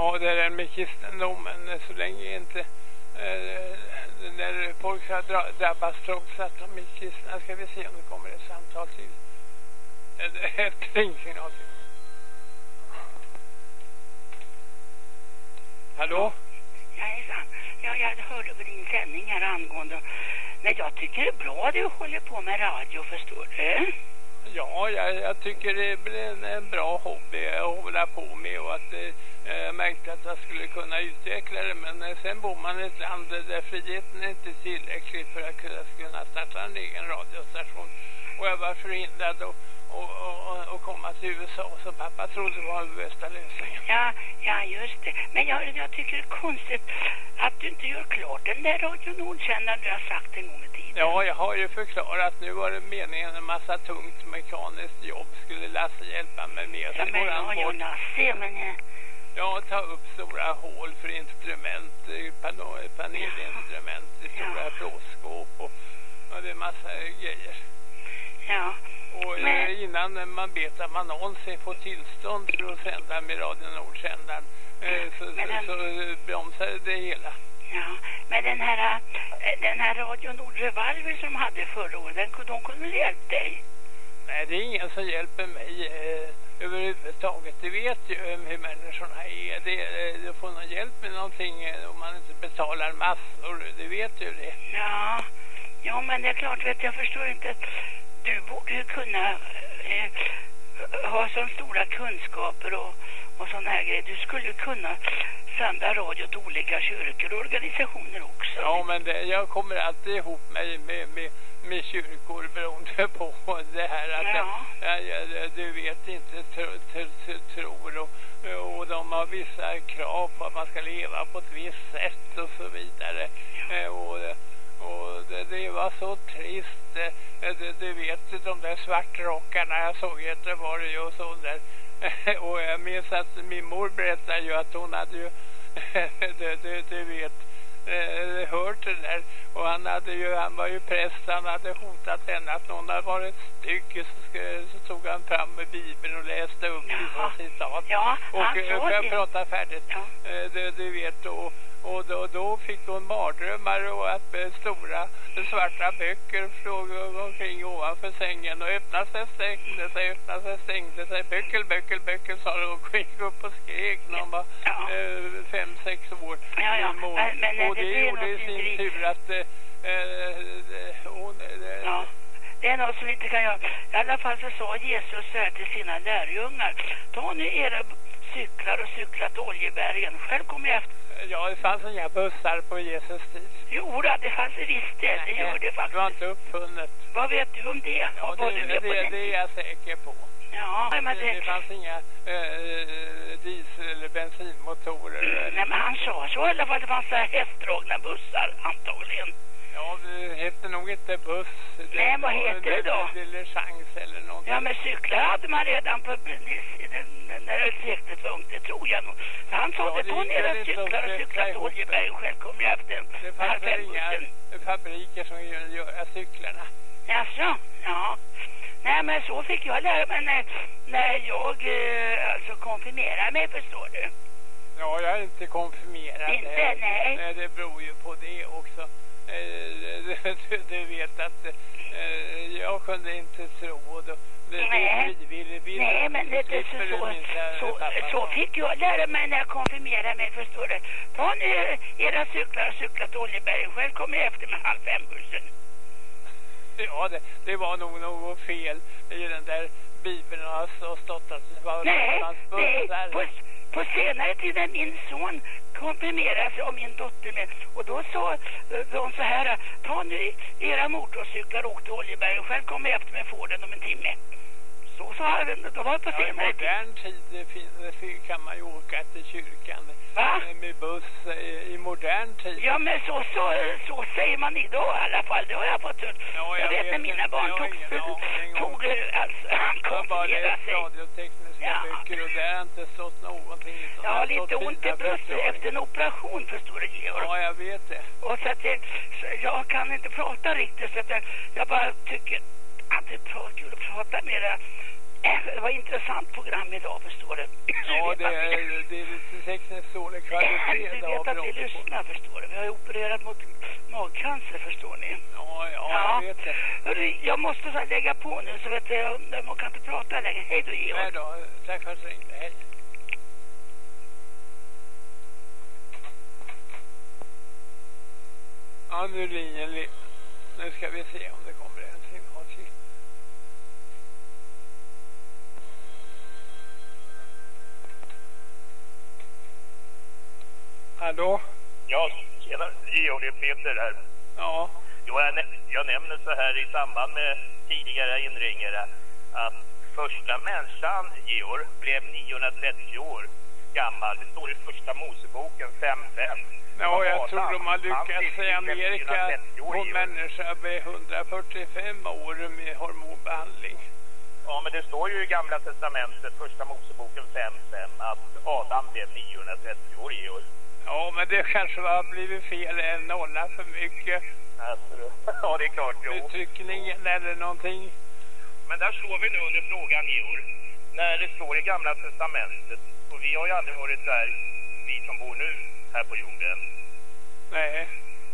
Ja, det är med kristendomen så länge inte eh, när folk har drabbats trots att de är kristna ska vi se om det kommer ett samtal till. Ett ringsignal till. Hallå? Ja, hejsan. Ja, jag hörde på din sändning här angående... Men jag tycker det är bra du håller på med radio, förstår du? Ja, jag, jag tycker det är en, en bra hobby att hålla på med och att eh, jag märkte att jag skulle kunna utveckla det. Men eh, sen bor man i ett land där friheten är inte tillräcklig för att kunna starta en egen radiostation. Och jag var förhindrad att och, och, och komma till USA så pappa trodde var den bästa lösningen. Ja, ja just det. Men jag, jag tycker det är konstigt att du inte gör klart den där Radio Nordsändaren du har sagt en gång i tiden. Ja, jag har ju förklarat. Nu var det meningen en massa tungt mekaniskt jobb skulle Lasse hjälpa mig med. Ja, men ja, ja, Lasse, men... Ja, ta upp stora hål för instrument, panelinstrument, ja. stora ja. plåtskåp och, och det är massa grejer. Ja, och Men... innan man vet att man någonsin får tillstånd för att sända med Radio Nordsändaren eh, så, den... så, bromsar det hela. Ja, men den här, eh, den här Radio Nordrevalver som hade förra året, den, de kunde hjälpa dig? Nej, det är ingen som hjälper mig eh, överhuvudtaget. Det vet ju hur människorna är. Det, eh, du får någon hjälp med någonting eh, om man inte betalar massor. Det vet ju det. Ja, ja men det är klart, vet jag förstår inte du borde ju kunna eh, ha så stora kunskaper och, och sådana här grejer. Du skulle kunna sända radio till olika kyrkor och organisationer också. Ja, men det, jag kommer alltid ihop mig med, med, med kyrkor beroende på det här att ja. jag, jag, du vet inte tror och, och de har vissa krav på att man ska leva på ett visst sätt och så vidare. Ja. Eh, och, och det, det var så trist. Eh, det, du vet de där svartrockarna jag såg i Göteborg och så där. och jag minns att min mor berättade ju att hon hade ju, du, du, du vet, eh, hört det där. Och han, hade ju, han var ju präst, han hade hotat henne att någon hade varit stycke så, skulle, så tog han fram med Bibeln och läste upp vissa citat. Ja, och han eh, får jag prata färdigt? Ja. Eh, du, du vet, och, och då, då fick hon mardrömmar och att eh, stora svarta böcker flåg omkring ovanför sängen och öppnade sig, stängde sig, öppnade sig, stängde sig. Böckel, böckel, böckel sa hon och gick upp och skrek när hon var Ja. eh, fem, sex år. Ja, ja. Men- men och det det, gjorde i sin tur att eh, eh, hon... Eh, Ja. Det är något som vi inte kan göra. I alla fall så sa Jesus så här till sina lärjungar. Ta nu era cyklar och cykla till Oljebergen. Själv kommer jag efter. Ja, det fanns inga bussar på Jesus tid. Jo, då, det fanns det visst det. Det det Det var faktiskt. inte uppfunnet. Vad vet du om det? Ja, det, det, den det är jag säker på. Ja, men Det, det det... fanns inga eh, diesel eller bensinmotorer. eller- Nej, men han sa så i alla fall. Det fanns hästdragna bussar antagligen. Ja, det hette nog inte buss. Nej, vad heter det då? Diligence eller någonting. Ja, men cyklar hade man redan på när seklet var ungt, det tror jag nog. Han sa Ja, det, det ta gick ner väl och cyklar och sätta cykla till det. Oljeberg. Själv kommer jag efter Det en väl inga halvfembussen. fabriker som gör- göra cyklarna. Jaså? Ja. Nej, men så fick jag lära mig när, när jag eh, alltså konfirmerade mig, förstår du. Ja, jag är inte konfirmerad. Inte? Eh, Nej. nej, Det beror ju på det också. Eh, Du, du vet att eh, jag kunde inte tro. Och då, det, är Nej. frivilligt. Vill Nej, men det, slipper så, så, så, fick jag lära mig när jag konfirmerade mig, förstår du. Ta nu era cyklar och cykla till Oljeberg. Själv kommer jag efter med halv fem-bussen. Ja, det, det var nog något fel i den där bibeln och har stått att det var Nej, nej. bussar. På, på senare tid när min son konfirmerade sig och min dotter med. Och då sa eh, de så här, ta nu era motorcyklar och åk till Oljeberg. Och själv kommer jag efter med Forden om en timme. Så sa jag, då var det på Ja, I modern tid kan man ju åka till kyrkan Va? med buss i modern tid. Ja, men så, så, så säger man idag i alla fall. Det har jag fått hört. Ja, jag, jag vet vet när mina inte. barn har tog, tog alltså, har läst sig. radiotekniska Ja. böcker och där har inte stått någonting. utan Jag har lite ont i bröstet efter en operation, förstår du, Georg. Ja, jag vet det. Och så att så jag kan inte prata riktigt så att jag, jag bara tycker att det är bra kul att prata med det. Det var ett intressant program idag förstår du. Ja, Du det vet är, det är tekniskt dålig Du kvalitet. vet av att vi lyssnar förstår du. Vi har ju opererat mot magcancer förstår ni. Ja, ja, jag vet det. Hörru, jag måste så lägga på nu så vet jag, jag kan inte prata längre. Hej då Georg. Nej då, tack för att du ringde. Hej. Ja, nu li- Nu ska vi se om det kommer en signal till. Hallå? Ja, tjena Georg, det är Peter här. Ja. Jo, jag, jag nämner så här i samband med tidigare inringare att första människan, Georg, blev 930 år gammal. Det står i första Moseboken 5.5. Ja, jag Adam, tror de har lyckats i Amerika 930 år, på Georg. människa med 145 år med hormonbehandling. Ja, men det står ju i Gamla Testamentet, första Moseboken 5.5, att Adam blev 930 år, Georg. Ja, men det kanske har blivit fel, en nolla för mycket. Alltså, ja, det är klart, jo. Uttryckningen eller någonting. Men där står vi nu under frågan, Georg. När det står i Gamla Testamentet, och vi har ju aldrig varit där, vi som bor nu här på jorden. Nej.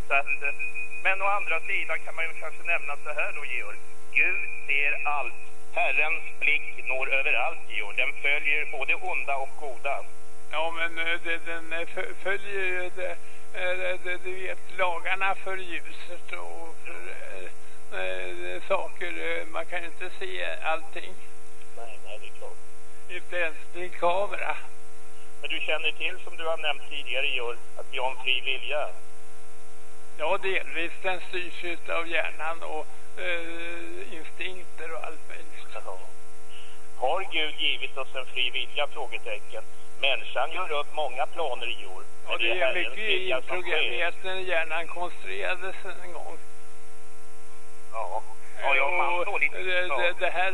Så att, men å andra sidan kan man ju kanske nämna så här då, Georg. Gud ser allt. Herrens blick når överallt, Georg. Den följer både onda och goda. Ja, men eh, det, den eh, fö- följer ju det, eh, det, det, du vet, lagarna för ljuset och för eh, saker. Man kan ju inte se allting. Nej, nej, det är klart. Inte ens din kamera. Men du känner till, som du har nämnt tidigare, Georg, att vi har en fri vilja. Ja, delvis. Den styrs av hjärnan och eh, instinkter och allt möjligt. Har Gud givit oss en fri vilja? Frågetecken. Människan gör upp många planer, Georg. Ja, Men det är mycket inprogrammerat när hjärnan konstruerades en gång. Ja, ja, man Och står lite- det, det, det här,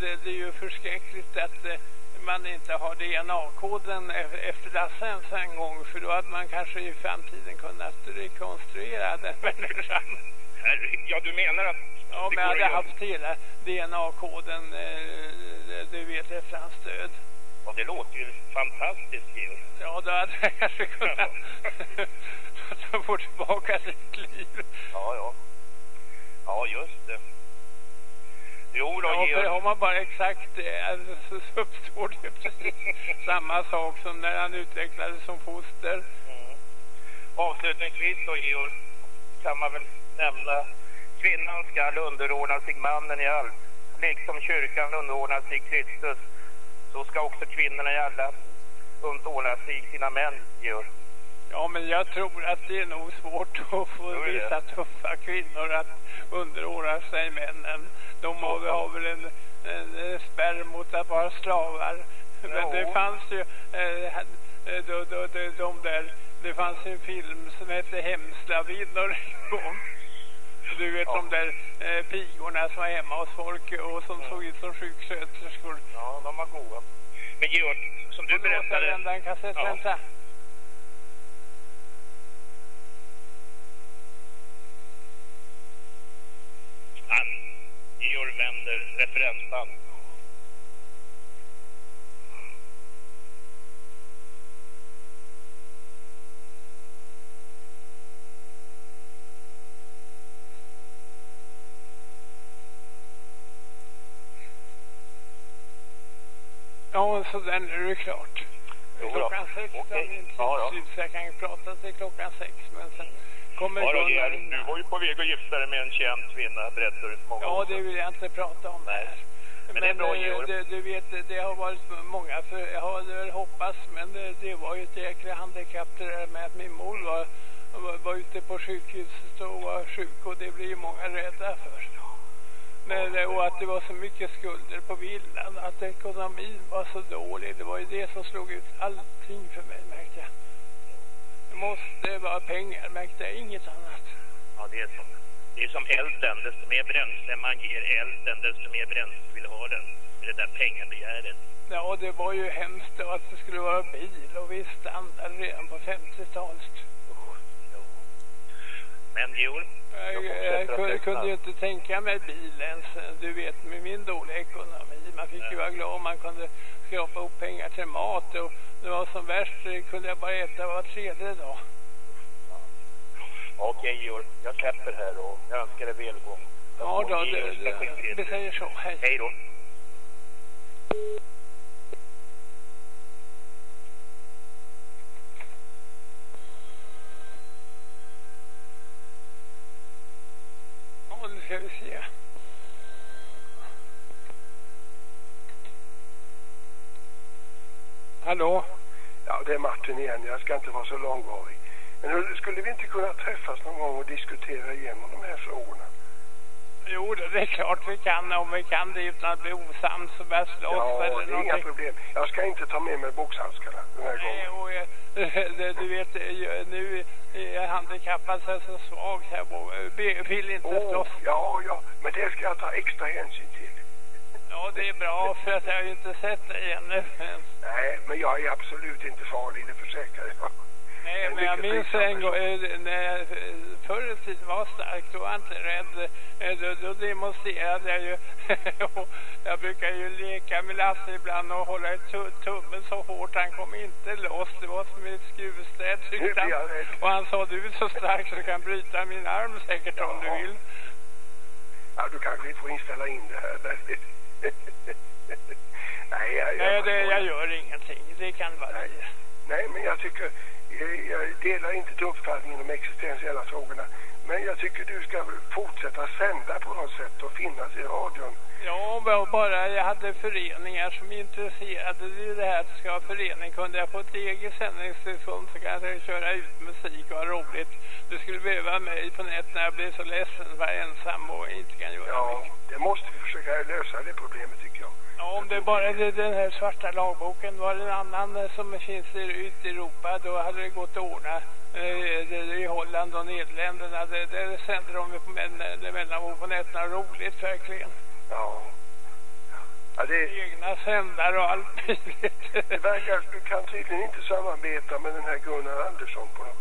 det, det är ju förskräckligt att eh, man inte har DNA-koden e- efter Lasse ens en gång för då hade man kanske i framtiden kunnat rekonstruera den människan. Ja, du menar att Ja, det men jag hade haft hela DNA-koden, eh, du vet, efter hans död. Ja, det låter ju fantastiskt, Georg. Ja, då hade jag kanske kunnat att få tillbaka sitt liv. Ja, ja. Ja, just det. Jo då, Ja, för har man bara exakt det alltså, så så uppstår det precis samma sak som när han utvecklades som foster. Mm. Avslutningsvis då, Georg, kan man väl nämna kvinnan skall underordna sig mannen i allt. Liksom kyrkan underordnar sig Kristus, så ska också kvinnorna i alla underordna sig sina män, Georg. Ja, men jag tror att det är nog svårt att få vissa tuffa kvinnor att underordna sig männen. De har, har väl en, en, en spärr mot att vara slavar. Men Jo. det fanns ju eh, eh, då, då, då, de där, det fanns en film som hette Hemslavinnor en gång. Du vet Ja. de där eh, pigorna som var hemma hos folk och som såg ut som sjuksköterskor. Ja, de var goda. Men Georg, som du berättade... vända en kassett, Ja. vänta. Han, Georg vänder referensband. Ja, så den är det klart. Jo. Klockan sex okay. min Ja, ja. så jag kan ju prata till klockan sex. Men sen kommer Ja, då, in. du var ju på väg att gifta dig med en känd kvinna, berättade du många Ja, det vill jag inte prata om här. Men det är bra, eh, det, du vet, det har varit många, för jag hade väl hoppats, men det, det var ju ett jäkla handikapp det där med att min mor var, var, var ute på sjukhuset och var sjuk och det blir ju många rädda för. Men, och att det var så mycket skulder på villan, att ekonomin var så dålig, det var ju det som slog ut allting för mig märkte jag. Det måste vara pengar märkte jag, inget annat. Ja, det är som, det är som elden. Desto mer bränsle man ger elden, desto mer bränsle vill ha den. Det är det där pengabegäret. Ja, det var ju hemskt att det skulle vara bil och viss standard redan på 50-talet. Men Georg, Jag, Jag kunde, kunde ju inte tänka mig bil ens, du vet, med min dåliga ekonomi. Man fick ju vara glad om man kunde skrapa ihop pengar till mat och det var som värst kunde jag bara äta var tredje dag. okej Georg, jag släpper här och jag önskar dig välgång. Ja då, det, det, det säger så. Hej. Hej då. Ja, nu ska vi se. Hallå? Ja, det är Martin igen. Jag ska inte vara så långvarig. Men skulle vi inte kunna träffas någon gång och diskutera igenom de här frågorna? Jo, det är klart vi kan om vi kan det utan att bli osams och börja slåss Ja, eller är inga någonting. problem. Jag ska inte ta med mig boxhandskarna den här Nej, gången. och du vet, nu är handikappad så så svag så jag vill inte Åh, slåss. ja, ja, men det ska jag ta extra hänsyn till. Ja, det är bra för att jag har ju inte sett dig ännu. Nej, men jag är absolut inte farlig, det försäkrar jag. Nej, En men jag minns en gång eh, när jag förr i tiden var stark, då var jag inte rädd. Eh, Då, då demonstrerade jag ju. Jag brukar ju leka med Lasse ibland och hålla i tu- tummen så hårt. Han kom inte loss. Det var som ett skruvstäd tyckte han. jag. Och han sa, du är så stark så du kan bryta min arm säkert om du Ja. vill. Ja, du kanske får inställa in det här. Nej, jag, Nej, det, jag gör ingenting. Det kan vara Nej. det. Nej, men jag tycker, jag, jag delar inte din uppfattning i de existentiella frågorna. Men jag tycker du ska fortsätta sända på något sätt och finnas i radion. Ja, bara- bara jag hade föreningar som intresserade i det här. Ska ha förening kunde jag få ett eget sändningstillstånd så kan jag köra ut musik och ha roligt. Du skulle behöva mig på nätet när jag blir så ledsen, var ensam och inte kan göra Ja, mycket. det måste vi försöka lösa det problemet tycker jag. Ja, om det bara är den här svarta lagboken var det en annan eh, som finns ute i Europa, då hade det gått att ordna. eh, i Holland och Nederländerna. Det, det sänder de på mellanvåg på nätterna. Roligt verkligen. Ja. Ja, det, Egna sändare och allt det verkar, du kan tydligen inte samarbeta med den här Gunnar Andersson på något.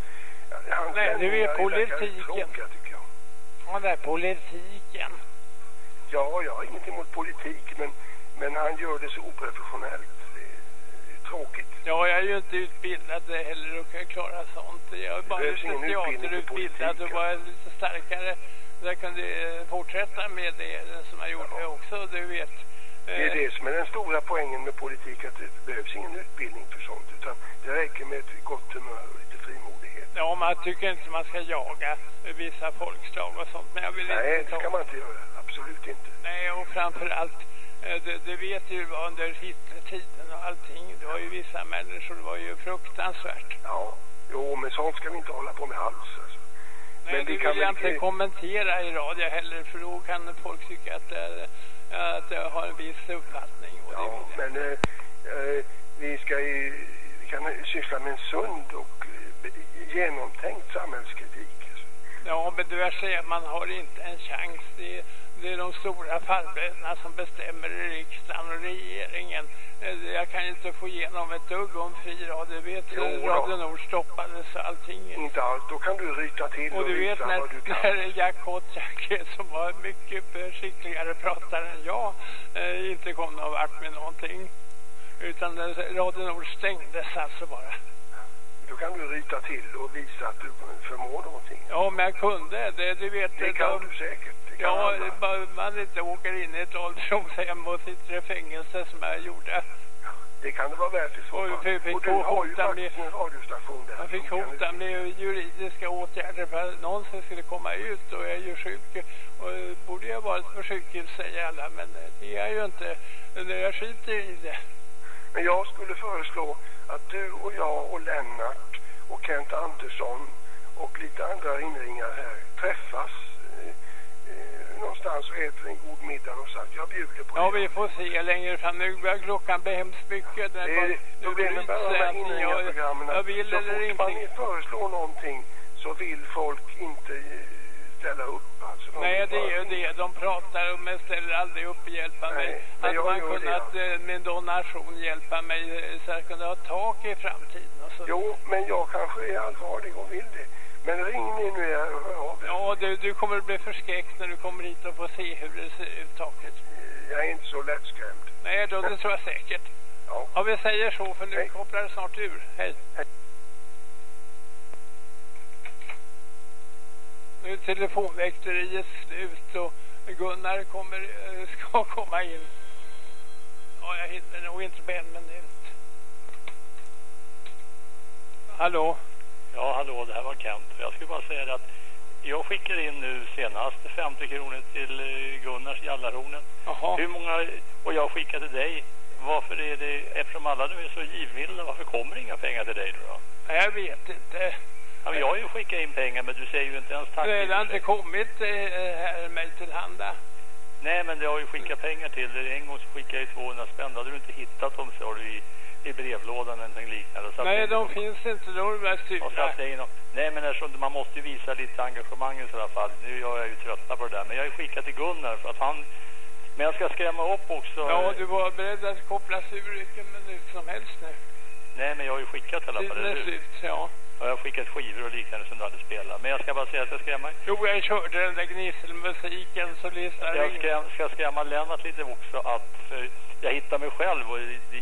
Hans Nej, det är politiken. tråkiga, tycker jag. Och den där politiken. Ja, jag har ingenting emot politik, men, men han gör det så oprofessionellt. Det tråkigt. Ja, jag är ju inte utbildad heller och kan klara sånt. Jag är bara lite teaterutbildad och var lite starkare. Jag kunde eh, fortsätta med det som jag gjorde också, du vet. Det är Eh, det som är den stora poängen med politik, att det behövs ingen utbildning för sånt, utan det räcker med ett gott humör och lite frimodighet. Ja, man tycker inte man ska jaga vissa folkslag och sånt, men jag vill Nej, inte det ska man inte göra. Absolut inte. Nej, och framförallt, eh, det, det vet ju vad under Hitlertiden och allting. Det var ju vissa människor, det var ju fruktansvärt. Ja, jo, men sånt ska vi inte hålla på med alls. Alltså. Nej, Men det vi vill jag inte kommentera i radio heller, för då kan folk tycka att, det är, att jag har en viss uppfattning. Och det Ja, jag. men eh, eh, vi ska ju, vi kan syssla med en sund och eh, genomtänkt samhällskritik. Alltså. Ja, men det värsta är att man har inte en chans. Det det är de stora farbröderna som bestämmer i riksdagen och regeringen. Eh, Jag kan inte få igenom ett dugg om fri radio. Du vet, då. Radio Nord stoppades och allting. Inte alls, då kan du ryta till och, Och du vet när, du kan. när Jack Hotjack som var mycket skickligare pratare än jag eh, inte kom någon vart med någonting. Utan Radio Nord stängdes alltså bara. Då kan du ryta till och visa att du förmår någonting. Ja, men jag kunde. Det, du vet, Det kan de- du säkert. Ja, bara man inte åker in i ett ålderdomshem och sitter i fängelse som jag gjorde. Det kan det vara värt i så Och fall. vi fick och du har ju med- faktiskt en radiostation där. Man fick som hota med juridiska åtgärder för att någonsin skulle komma ut och jag är ju sjuk. Och borde jag varit på sjukhus säger alla, men det är jag ju inte. Jag skiter i det. Men jag skulle föreslå att du och jag och Lennart och Kent Andersson och lite andra inringar här träffas någonstans och äter en god middag någonstans. Jag bjuder på Ja, det. vi får se längre fram. Nu börjar klockan bli hemskt mycket. Den Det är problemet med jag, inringarprogrammen. jag vill Så eller fort man inte. föreslår någonting så vill folk inte eh, ställa upp. Alltså, De Nej, det är ju det. De pratar och men ställer aldrig upp och hjälpa Nej, mig. Hade man gör det, kunnat eh, med donation hjälpa mig eh, så jag kunde ha tak i framtiden och så. Jo, men jag kanske är allvarlig och vill det. Men ring ni nu er. Ja, du, du kommer att bli förskräckt när du kommer hit och får se hur det ser ut taket. Jag är inte så lättskrämd. Nej, då, det tror jag säkert. Ja. Ja, vi säger så för nu Hej. kopplar det snart ur. Hej. Nu är telefonväkteriet slut och Gunnar kommer, eh, ska komma in. Ja, jag hinner nog inte på en minut. Hallå? Ja, hallå, det här var Kent. Jag skulle bara säga att jag skickar in nu senast 50 kronor till eh, Gunnars Jallarhornen. Jaha. Hur många, och jag skickar till dig. Varför är det, eftersom alla nu är så givmilda, varför kommer inga pengar till dig då? Jag vet inte. Ja, jag har ju skickat in pengar, men du säger ju inte ens tack. Det har inte kommit eh, här mig till handa. Nej, men det har ju skickat pengar till dig. En gång så skickade jag ju 200 spänn. Hade du inte hittat dem, så har du i, brevlådan eller någonting liknande. Att Nej, de finns inte. De är Och är nå- Nej, men eftersom man måste ju visa lite engagemang i sådana fall. Nu är jag ju tröttna på det där. Men jag har ju skickat till Gunnar för att han... Men jag ska skrämma upp också... Ja, du var beredd att kopplas ur vilken minut som helst nu. Nej, men jag har ju skickat i alla fall, eller hur? ja. Ja, jag har skickat skivor och liknande som du hade spelat. Men jag ska bara säga att jag skrämmer... Jo, jag körde den där gnisselmusiken så lyssnade Jag in. skräm, ska skrämma Lennart lite också att... För jag hittar mig själv och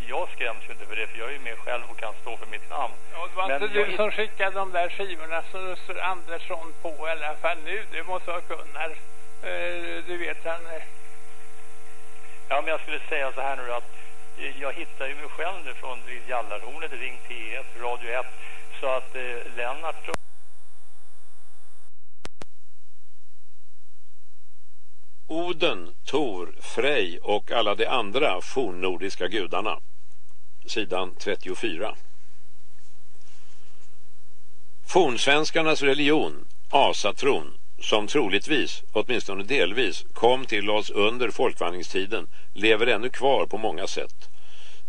jag skräms ju inte för det för jag är ju med själv och kan stå för mitt namn. Ja, det var Men inte du hitt- som skickade de där skivorna som det står Andersson på i alla fall nu. Det måste vara Gunnar. Eh, du vet han. eh, Ja, men jag skulle säga så här nu att eh, jag hittar ju mig själv nu från Jallarhornet, Ring P1, Radio 1. Så att eh, Lennart Oden, Tor, Frej och alla de andra fornnordiska gudarna. Sidan 34. Fornsvenskarnas religion, asatron, som troligtvis, åtminstone delvis, kom till oss under folkvandringstiden, lever ännu kvar på många sätt.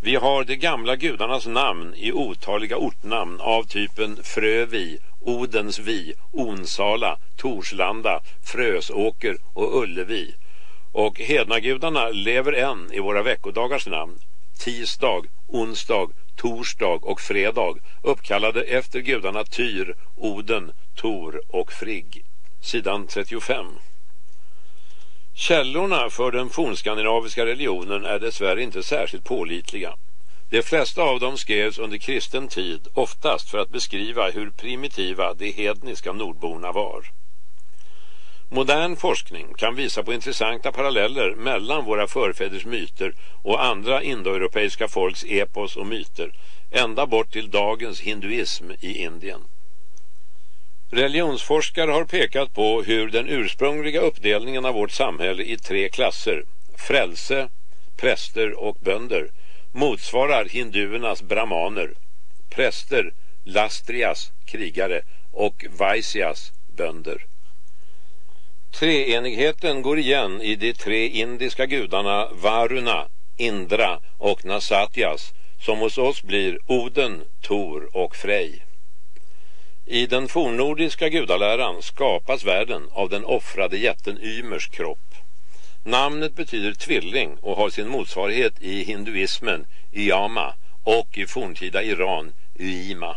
Vi har de gamla gudarnas namn i otaliga ortnamn av typen Frövi, Odensvi, Onsala, Torslanda, Frösåker och Ullevi. Och hednagudarna lever än i våra veckodagars namn. Tisdag, onsdag, torsdag och fredag uppkallade efter gudarna Tyr, Oden, Tor och Frigg. Sidan 35. Källorna för den fornskandinaviska religionen är dessvärre inte särskilt pålitliga. De flesta av dem skrevs under kristen tid, oftast för att beskriva hur primitiva de hedniska nordborna var. Modern forskning kan visa på intressanta paralleller mellan våra förfäders myter och andra indoeuropeiska folks epos och myter, ända bort till dagens hinduism i Indien. Religionsforskare har pekat på hur den ursprungliga uppdelningen av vårt samhälle i tre klasser, frälse, präster och bönder, motsvarar hinduernas brahmaner, präster, lastrias, krigare och vaisias, bönder. Treenigheten går igen i de tre indiska gudarna Varuna, Indra och Nasatyas som hos oss blir Oden, Tor och Frej. I den fornnordiska gudaläran skapas världen av den offrade jätten Ymers kropp. Namnet betyder tvilling och har sin motsvarighet i hinduismen Yama och i forntida Iran Yima.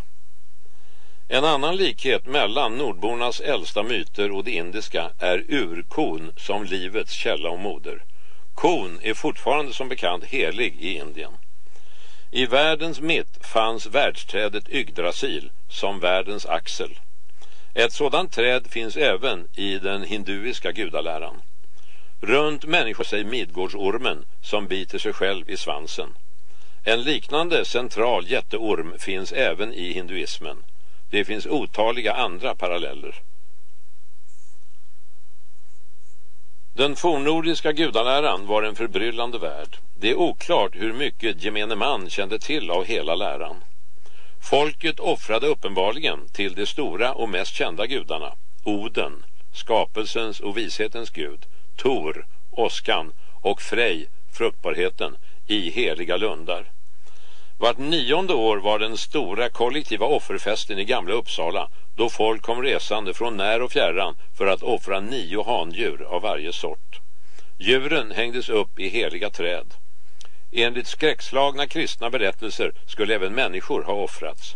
En annan likhet mellan nordbornas äldsta myter och det indiska är urkon som livets källa och moder. Kon är fortfarande som bekant helig i Indien. I världens mitt fanns världsträdet Yggdrasil som världens axel. Ett sådant träd finns även i den hinduiska gudaläran. Runt människor sig Midgårdsormen som biter sig själv i svansen. En liknande central jätteorm finns även i hinduismen. Det finns otaliga andra paralleller. Den fornnordiska gudaläran var en förbryllande värld. Det är oklart hur mycket gemene man kände till av hela läran. Folket offrade uppenbarligen till de stora och mest kända gudarna. Oden, skapelsens och vishetens gud, Tor, åskan och Frej, fruktbarheten, i heliga lundar. Vart nionde år var den stora kollektiva offerfesten i Gamla Uppsala då folk kom resande från när och fjärran för att offra nio handjur av varje sort. Djuren hängdes upp i heliga träd. Enligt skräckslagna kristna berättelser skulle även människor ha offrats.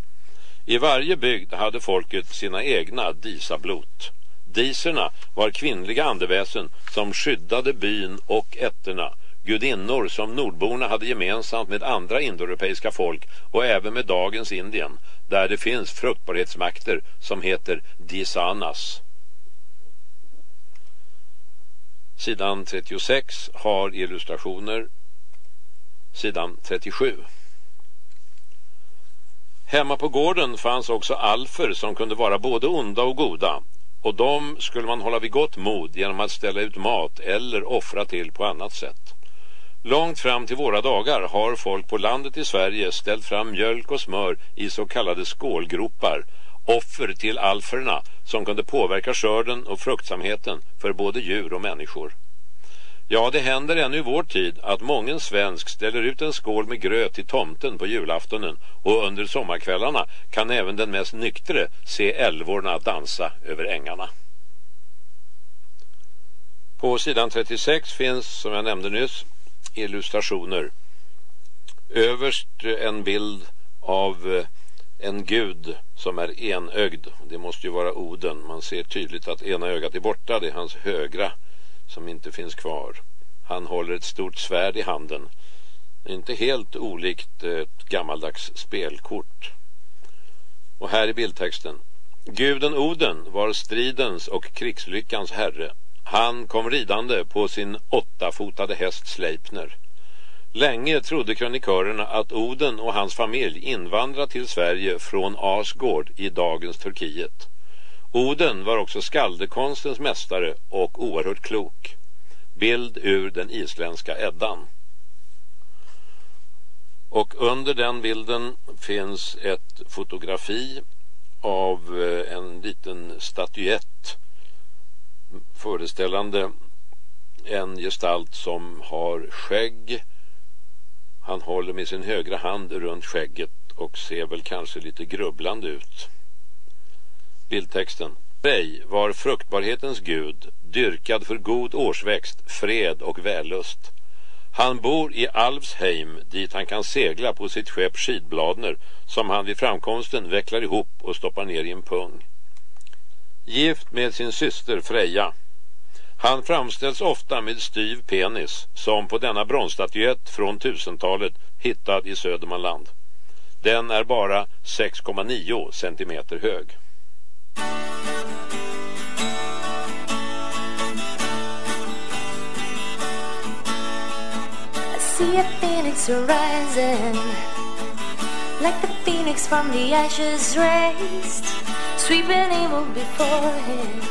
I varje bygd hade folket sina egna disablot. Diserna var kvinnliga andeväsen som skyddade byn och ätterna gudinnor som nordborna hade gemensamt med andra indoeuropeiska folk och även med dagens Indien, där det finns fruktbarhetsmakter som heter Disanas. Sidan 36 har illustrationer. Sidan 37. Hemma på gården fanns också alfer som kunde vara både onda och goda och de skulle man hålla vid gott mod genom att ställa ut mat eller offra till på annat sätt. Långt fram till våra dagar har folk på landet i Sverige ställt fram mjölk och smör i så kallade skålgropar, offer till alferna som kunde påverka skörden och fruktsamheten för både djur och människor. Ja, det händer ännu i vår tid att mången svensk ställer ut en skål med gröt till tomten på julaftonen och under sommarkvällarna kan även den mest nyktre se älvorna dansa över ängarna. På sidan 36 finns, som jag nämnde nyss, illustrationer. Överst en bild av eh, en gud som är enögd. Det måste ju vara Oden. Man ser tydligt att ena ögat är borta. Det är hans högra som inte finns kvar. Han håller ett stort svärd i handen. Inte helt olikt ett gammaldags spelkort. Och här i bildtexten. Guden Oden var stridens och krigslyckans herre. Han kom ridande på sin åttafotade häst Sleipner. Länge trodde krönikörerna att Oden och hans familj invandrat till Sverige från Asgård i dagens Turkiet. Oden var också skaldekonstens mästare och oerhört klok. Bild ur den isländska Eddan. Och under den bilden finns ett fotografi av eh, en liten statyett föreställande en gestalt som har skägg. Han håller med sin högra hand runt skägget och ser väl kanske lite grubblande ut. Bildtexten. Frej var fruktbarhetens gud, dyrkad för god årsväxt, fred och vällust. Han bor i Alvsheim dit han kan segla på sitt skepp Skidbladner som han vid framkomsten vecklar ihop och stoppar ner i en pung. Gift med sin syster Freja. Han framställs ofta med styv penis som på denna bronsstatyett från tusentalet hittad i Södermanland. Den är bara 6,9 centimeter hög. I see a phoenix rising Like the phoenix from the ashes raised Sweeping evil before him.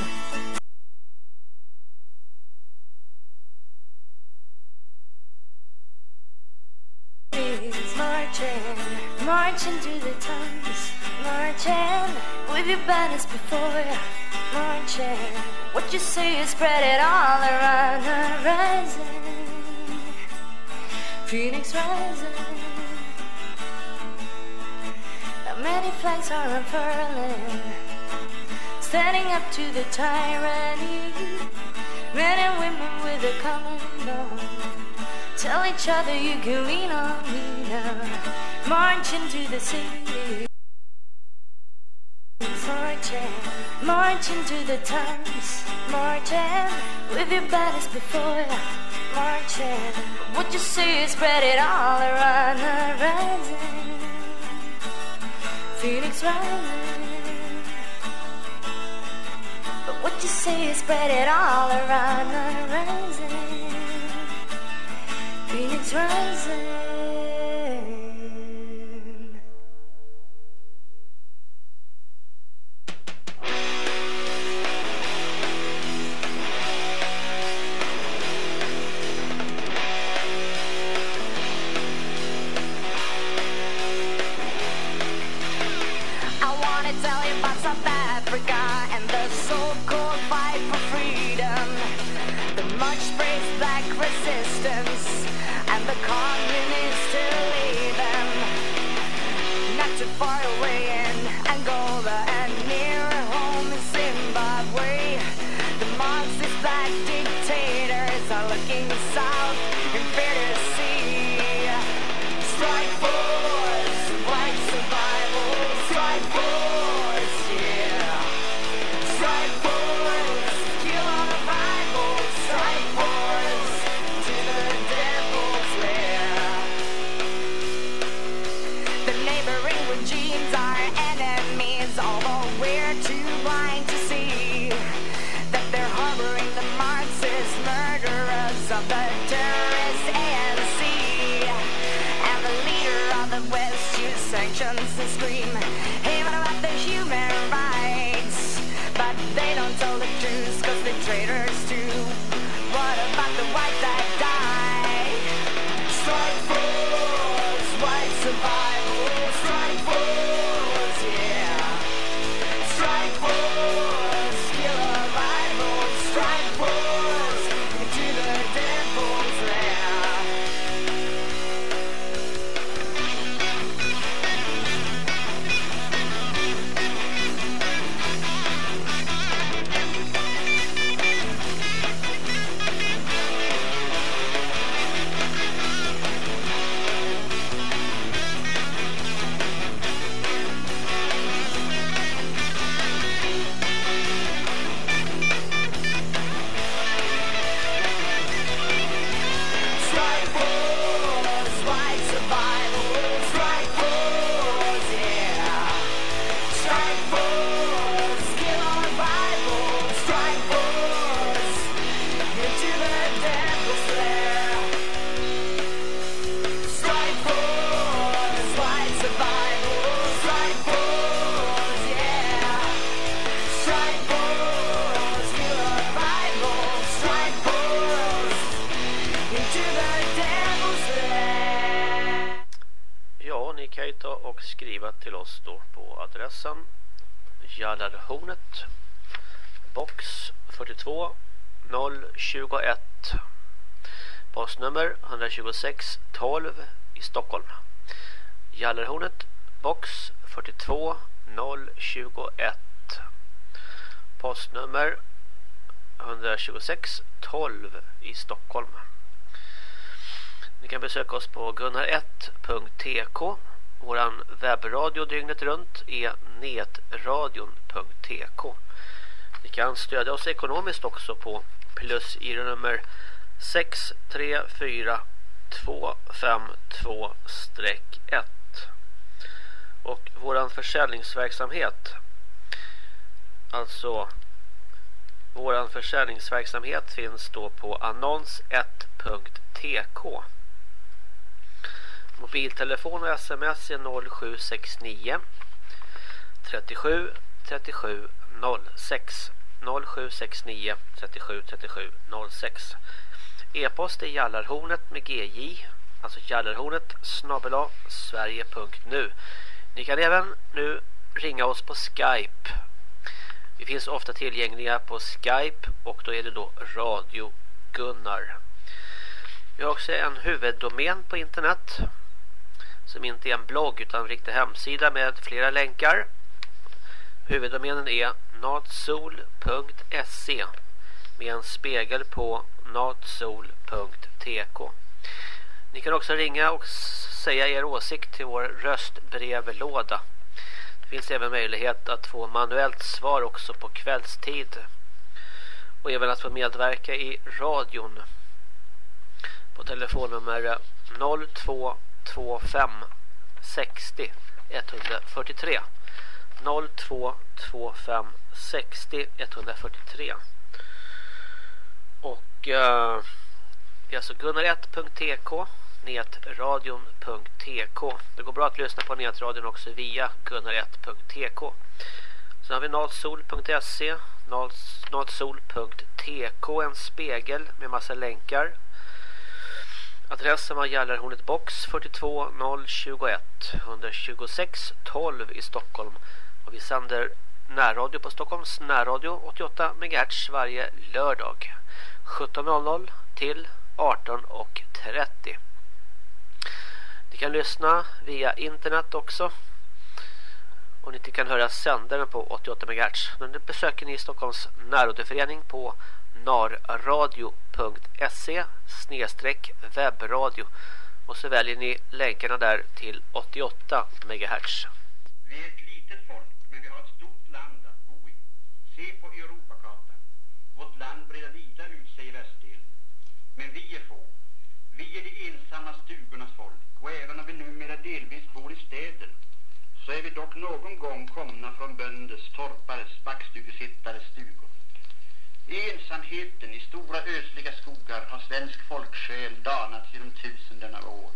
Marching, marching through the tongues Marching with your banners before you Marching, what you see is spread it all around the horizon Phoenix rising. How many flags are unfurling? Standing up to the tyranny. Men and women with a common bond. Tell each other you can lean on me now. Marching to the city. Marching, march into the times. Marching with your banners before you marching. What you see is spread it all around the horizon. Phoenix rising. But what you see is spread it all around the horizon. Phoenix rising. 126 12 i Stockholm. Ni kan besöka oss på gunnar1.tk. Vår webbradio dygnet runt är netradion.tk. Ni kan stödja oss ekonomiskt också på plus i nummer 634252-1 och vår försäljningsverksamhet alltså våran försäljningsverksamhet finns då på annons1.tk Mobiltelefon och sms är 0769 37 37 06 0769 37 37 06 E-post är jallarhornet med gj alltså jallarhornet snabbela sverige.nu Ni kan även nu ringa oss på Skype vi finns ofta tillgängliga på Skype och då är det då Radio Gunnar. Vi har också en huvuddomän på internet som inte är en blogg utan en riktig hemsida med flera länkar. Huvuddomänen är natsol.se med en spegel på natsol.tk. Ni kan också ringa och säga er åsikt till vår röstbrevlåda finns även möjlighet att få manuellt svar också på kvällstid. Och även att få medverka i radion. På telefonnummer 0225 60 143. 0225 60 143. Och eh, det är alltså gunnar1.tk netradion.tk. Det går bra att lyssna på netradion också via gunnar1.tk. Sen har vi natsol.se, natsol.tk, en spegel med massa länkar. Adressen var Gällarhornet box 42021 126 12 i Stockholm. Och vi sänder närradio på Stockholms närradio 88 MHz varje lördag 17.00 till 18.30. Ni kan lyssna via internet också. Och ni kan höra sändaren på 88 MHz. Men besöker ni Stockholms närradioförening på narradio.se webbradio och så väljer ni länkarna där till 88 MHz. Vi är ett litet folk men vi har ett stort land att bo i. Se på Europakartan. Vårt land breder vida ut sig i västdelen. Men vi är få. Vi är de ensamma stugornas folk och även om vi numera delvis bor i städer så är vi dock någon gång komna från bönders, torpares, backstugesittares stugor. I ensamheten i stora ösliga skogar har svensk folksjäl danat genom tusenden av år.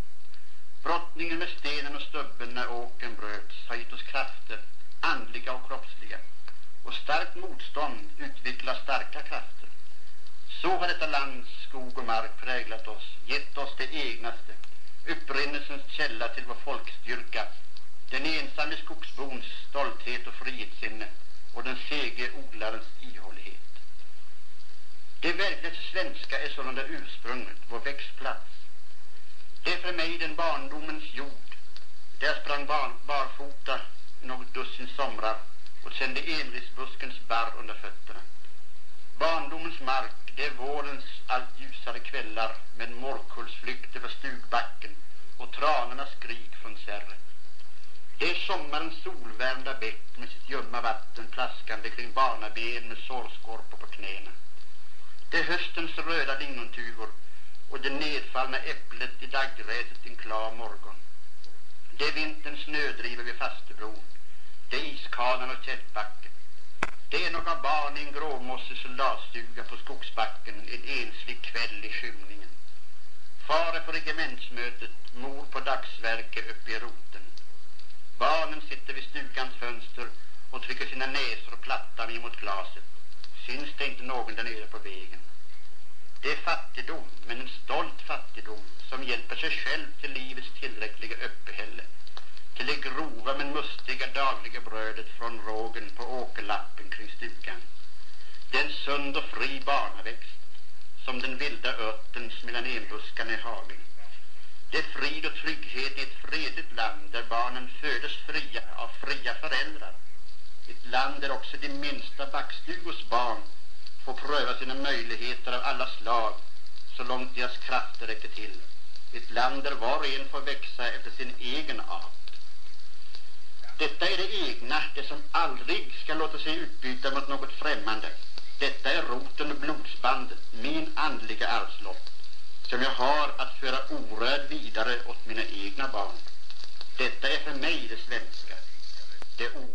Brottningen med stenen och stubben när åken bröts har gett oss krafter, andliga och kroppsliga. Och starkt motstånd utvecklar starka krafter. Så har detta lands skog och mark präglat oss, gett oss det egnaste, upprinnelsens källa till vår folkstyrka, den ensamme skogsbons stolthet och frihetssinne och den sege odlarens ihållighet. Det verkligt svenska är sålunda ursprunget, vår växtplats. Det är för mig den barndomens jord. Där jag sprang bar, barfota något dussin somrar och kände enrisbuskens barr under fötterna. Barndomens mark, det är vårens allt ljusare kvällar med morkullsflykt över stugbacken och tranornas skrik från kärret. Det är sommarens solvärmda bäck med sitt ljumma vatten plaskande kring barnaben med sårskorpor på knäna. Det är höstens röda lingontuvor och det nedfallna äpplet i daggräset en klar morgon. Det är vinterns snödrivor vid Fastebron. Det är iskanan och tältbacken. Det är några barn i en gråmossig soldatstuga på skogsbacken en enslig kväll i skymningen. Far är på regementsmötet, mor på dagsverke uppe i roten. Barnen sitter vid stugans fönster och trycker sina näsor plattan mot glaset. Syns det inte någon där nere på vägen? Det är fattigdom, men en stolt fattigdom som hjälper sig själv till livets tillräckliga uppehälle. Till det grova men mustiga dagliga brödet från rågen på åkerlappen kring stugan. Det är en sund och fri barnaväxt som den vilda örtens mellan enbuskarna i hagen. Det är frid och trygghet i ett fredligt land där barnen födes fria av fria föräldrar. Ett land där också de minsta backstugors barn får pröva sina möjligheter av alla slag så långt deras krafter räcker till. Ett land där var och en får växa efter sin egen art. Detta är det egna, det som aldrig ska låta sig utbyta mot något främmande. Detta är roten och blodsbandet, min andliga arvslott, som jag har att föra orörd vidare åt mina egna barn. Detta är för mig det svenska, det o...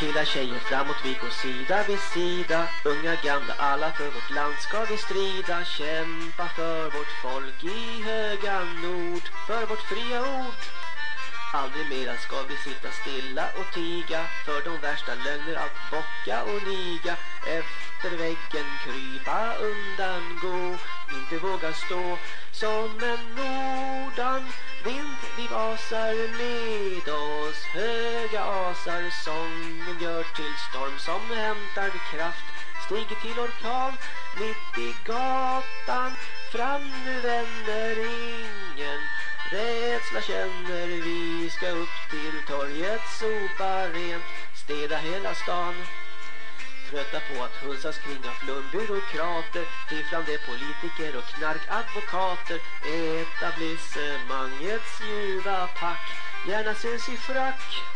Killar, tjejer, framåt vi går sida vid sida. Unga, gamla, alla för vårt land ska vi strida. Kämpa för vårt folk i höga nord För vårt fria ord. Aldrig mera ska vi sitta stilla och tiga För de värsta lögner att bocka och niga. Efter väggen krypa undan gå Inte våga stå. Som en nordan Vind vi vasar med oss Höga asar sången gör till storm som hämtar kraft. Stiger till orkan mitt i gatan Fram nu vänner ingen Rädsla känner vi ska upp till torget sopa rent Städa hela stan. Trötta på att hulsas kring av flumbyråkrater Fifflande politiker och knarkadvokater. Etablissemangets ljuva pack Gärna syns i frack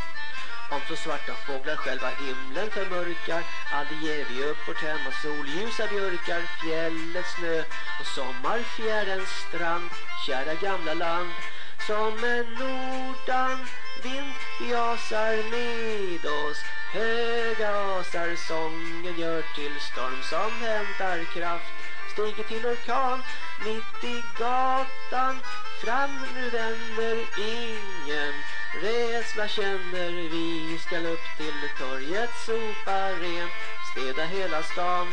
om så svarta fåglar själva himlen förmörkar Aldrig ger vi upp vårt hem och solljusa björkar Fjällets snö och sommarfjärens strand. Kära gamla land Som en nordan vind jasar med oss Höga asar sången gör till storm som hämtar kraft. Stiger till orkan mitt i gatan Fram nu vänner ingen Rädsla känner vi Skall upp till torget sopa rent Städa hela stan.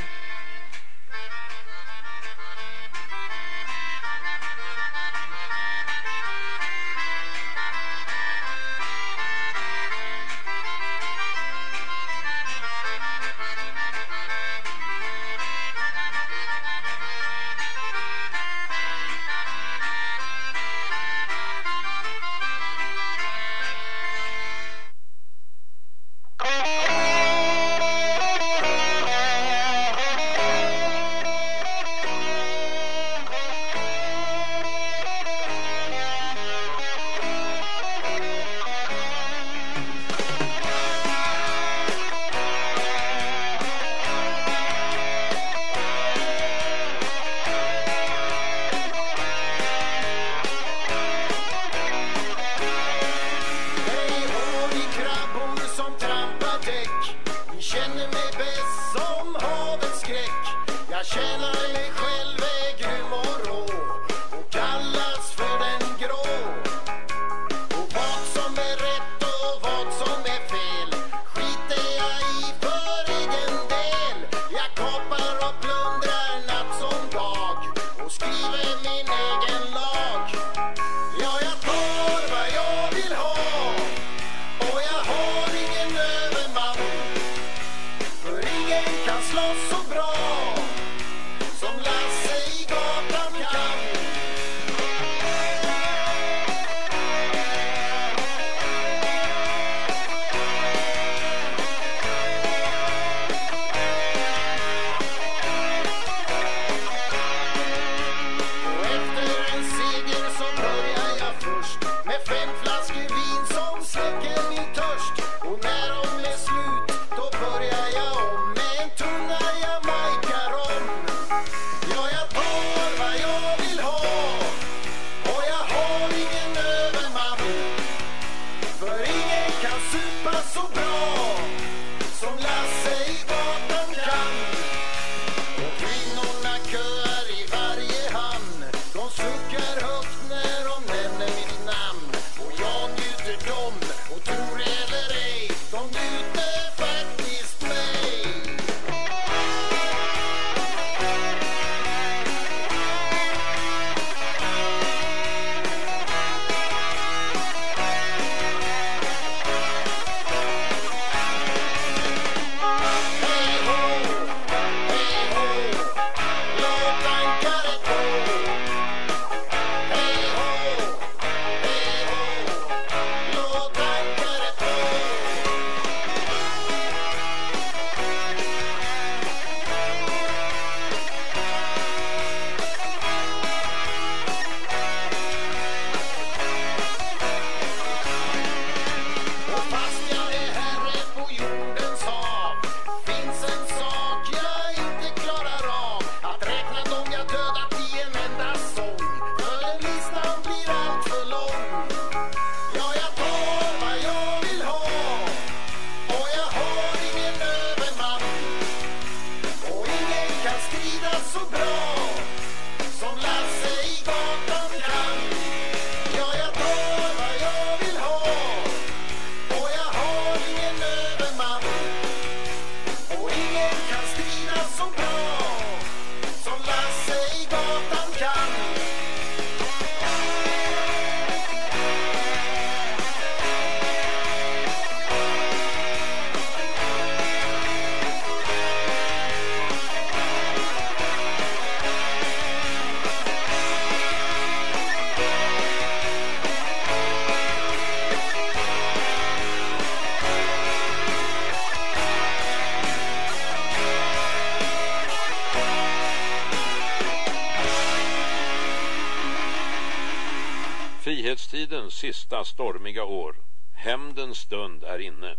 Stormiga år. Hämndens stund är inne.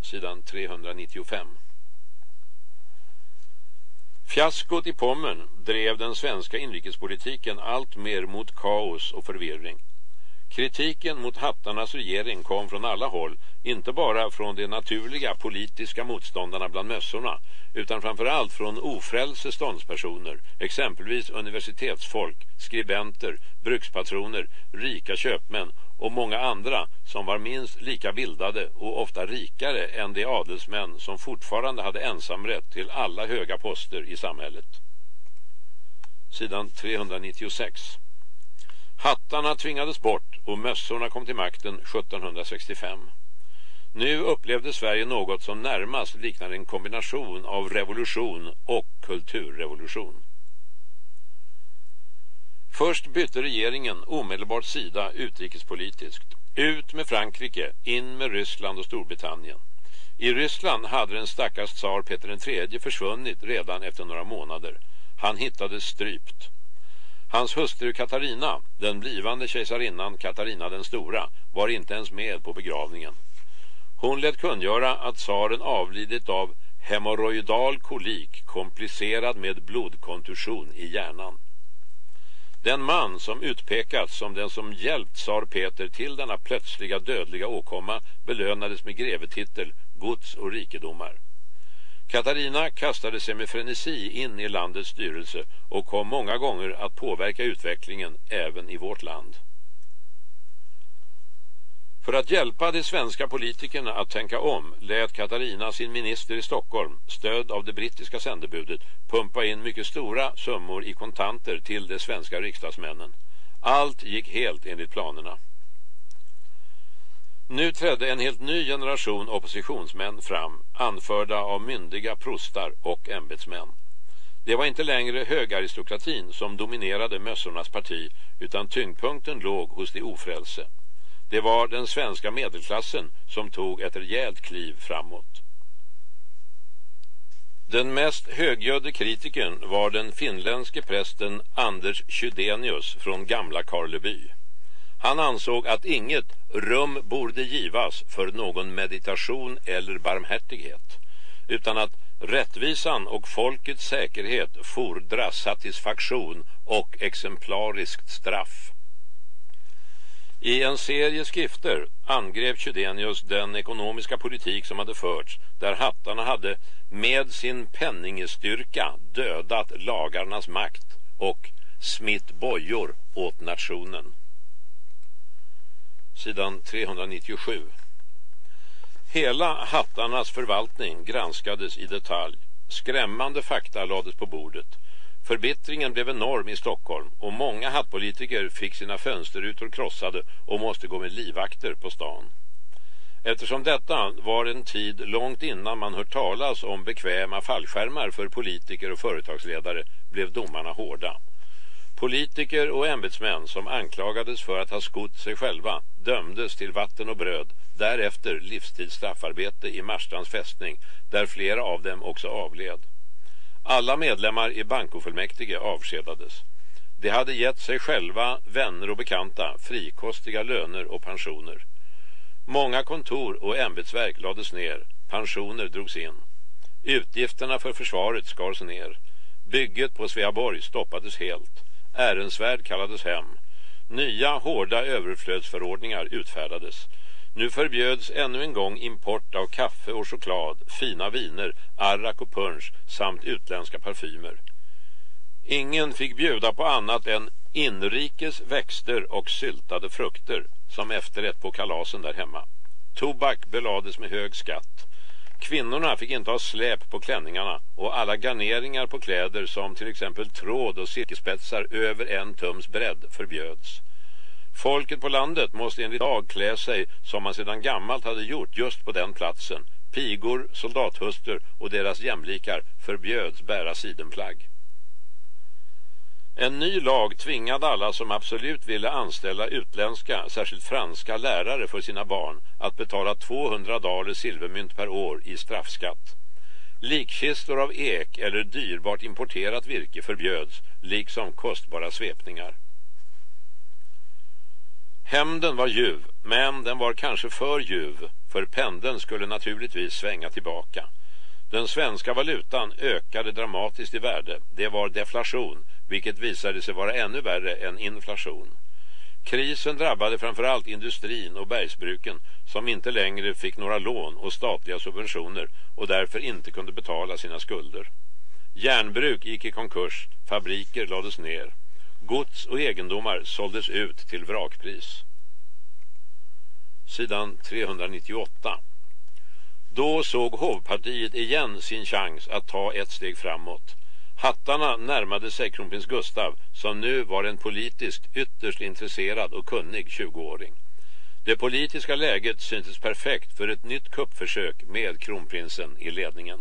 Sidan 395. Fiaskot i Pommern drev den svenska inrikespolitiken allt mer mot kaos och förvirring. Kritiken mot hattarnas regering kom från alla håll, inte bara från de naturliga politiska motståndarna bland mössorna, utan framförallt från ofrälse ståndspersoner, exempelvis universitetsfolk, skribenter, brukspatroner, rika köpmän och många andra som var minst lika bildade och ofta rikare än de adelsmän som fortfarande hade ensamrätt till alla höga poster i samhället. Sidan 396. Hattarna tvingades bort och mössorna kom till makten 1765. Nu upplevde Sverige något som närmast liknar en kombination av revolution och kulturrevolution. Först bytte regeringen omedelbart sida utrikespolitiskt. Ut med Frankrike, in med Ryssland och Storbritannien. I Ryssland hade den stackars tsar Peter III försvunnit redan efter några månader. Han hittades strypt. Hans hustru Katarina, den blivande kejsarinnan Katarina den stora, var inte ens med på begravningen. Hon lät kungöra att tsaren avlidit av hemorroidal kolik komplicerad med blodkontusion i hjärnan. Den man som utpekats som den som hjälpt tsar Peter till denna plötsliga dödliga åkomma belönades med grevetitel, gods och rikedomar. Katarina kastade sig med frenesi in i landets styrelse och kom många gånger att påverka utvecklingen även i vårt land. För att hjälpa de svenska politikerna att tänka om lät Katarina sin minister i Stockholm, stöd av det brittiska sändebudet, pumpa in mycket stora summor i kontanter till de svenska riksdagsmännen. Allt gick helt enligt planerna. Nu trädde en helt ny generation oppositionsmän fram, anförda av myndiga prostar och ämbetsmän. Det var inte längre högaristokratin som dominerade mössornas parti, utan tyngdpunkten låg hos de ofrälse. Det var den svenska medelklassen som tog ett rejält kliv framåt. Den mest högjödde kritiken var den finländske prästen Anders Kydenius från gamla Karleby. Han ansåg att inget rum borde givas för någon meditation eller barmhärtighet, utan att rättvisan och folkets säkerhet fordrar satisfaktion och exemplariskt straff. I en serie skrifter angrep Chydenius den ekonomiska politik som hade förts där hattarna hade med sin penningstyrka dödat lagarnas makt och smitt bojor åt nationen. Sidan 397. Hela hattarnas förvaltning granskades i detalj. Skrämmande fakta lades på bordet. Förbittringen blev enorm i Stockholm och många hattpolitiker fick sina fönsterrutor krossade och måste gå med livvakter på stan. Eftersom detta var en tid långt innan man hört talas om bekväma fallskärmar för politiker och företagsledare blev domarna hårda. Politiker och ämbetsmän som anklagades för att ha skott sig själva dömdes till vatten och bröd, därefter livstidsstraffarbete i Marstrands fästning där flera av dem också avled. Alla medlemmar i bankofullmäktige avskedades. De hade gett sig själva, vänner och bekanta frikostiga löner och pensioner. Många kontor och ämbetsverk lades ner, pensioner drogs in. Utgifterna för försvaret skars ner. Bygget på Sveaborg stoppades helt. Ärensvärd kallades hem. Nya hårda överflödsförordningar utfärdades. Nu förbjöds ännu en gång import av kaffe och choklad, fina viner, arrak och punch samt utländska parfymer. Ingen fick bjuda på annat än inrikes växter och syltade frukter som efterrätt på kalasen där hemma. Tobak belades med hög skatt. Kvinnorna fick inte ha släp på klänningarna och alla garneringar på kläder som till exempel tråd och silkespetsar över en tums bredd förbjöds. Folket på landet måste enligt lag klä sig som man sedan gammalt hade gjort just på den platsen. Pigor, soldathuster och deras jämlikar förbjöds bära sidenplagg. En ny lag tvingade alla som absolut ville anställa utländska, särskilt franska lärare för sina barn att betala 200 daler silvermynt per år i straffskatt. Likkistor av ek eller dyrbart importerat virke förbjöds, liksom kostbara svepningar. Hämnden var ljuv, men den var kanske för ljuv, för pendeln skulle naturligtvis svänga tillbaka. Den svenska valutan ökade dramatiskt i värde. Det var deflation, vilket visade sig vara ännu värre än inflation. Krisen drabbade framförallt industrin och bergsbruken som inte längre fick några lån och statliga subventioner och därför inte kunde betala sina skulder. Järnbruk gick i konkurs, fabriker lades ner. Gods och egendomar såldes ut till vrakpris. Sidan 398. Då såg hovpartiet igen sin chans att ta ett steg framåt. Hattarna närmade sig kronprins Gustav som nu var en politiskt ytterst intresserad och kunnig 20-åring. Det politiska läget syntes perfekt för ett nytt kuppförsök med kronprinsen i ledningen.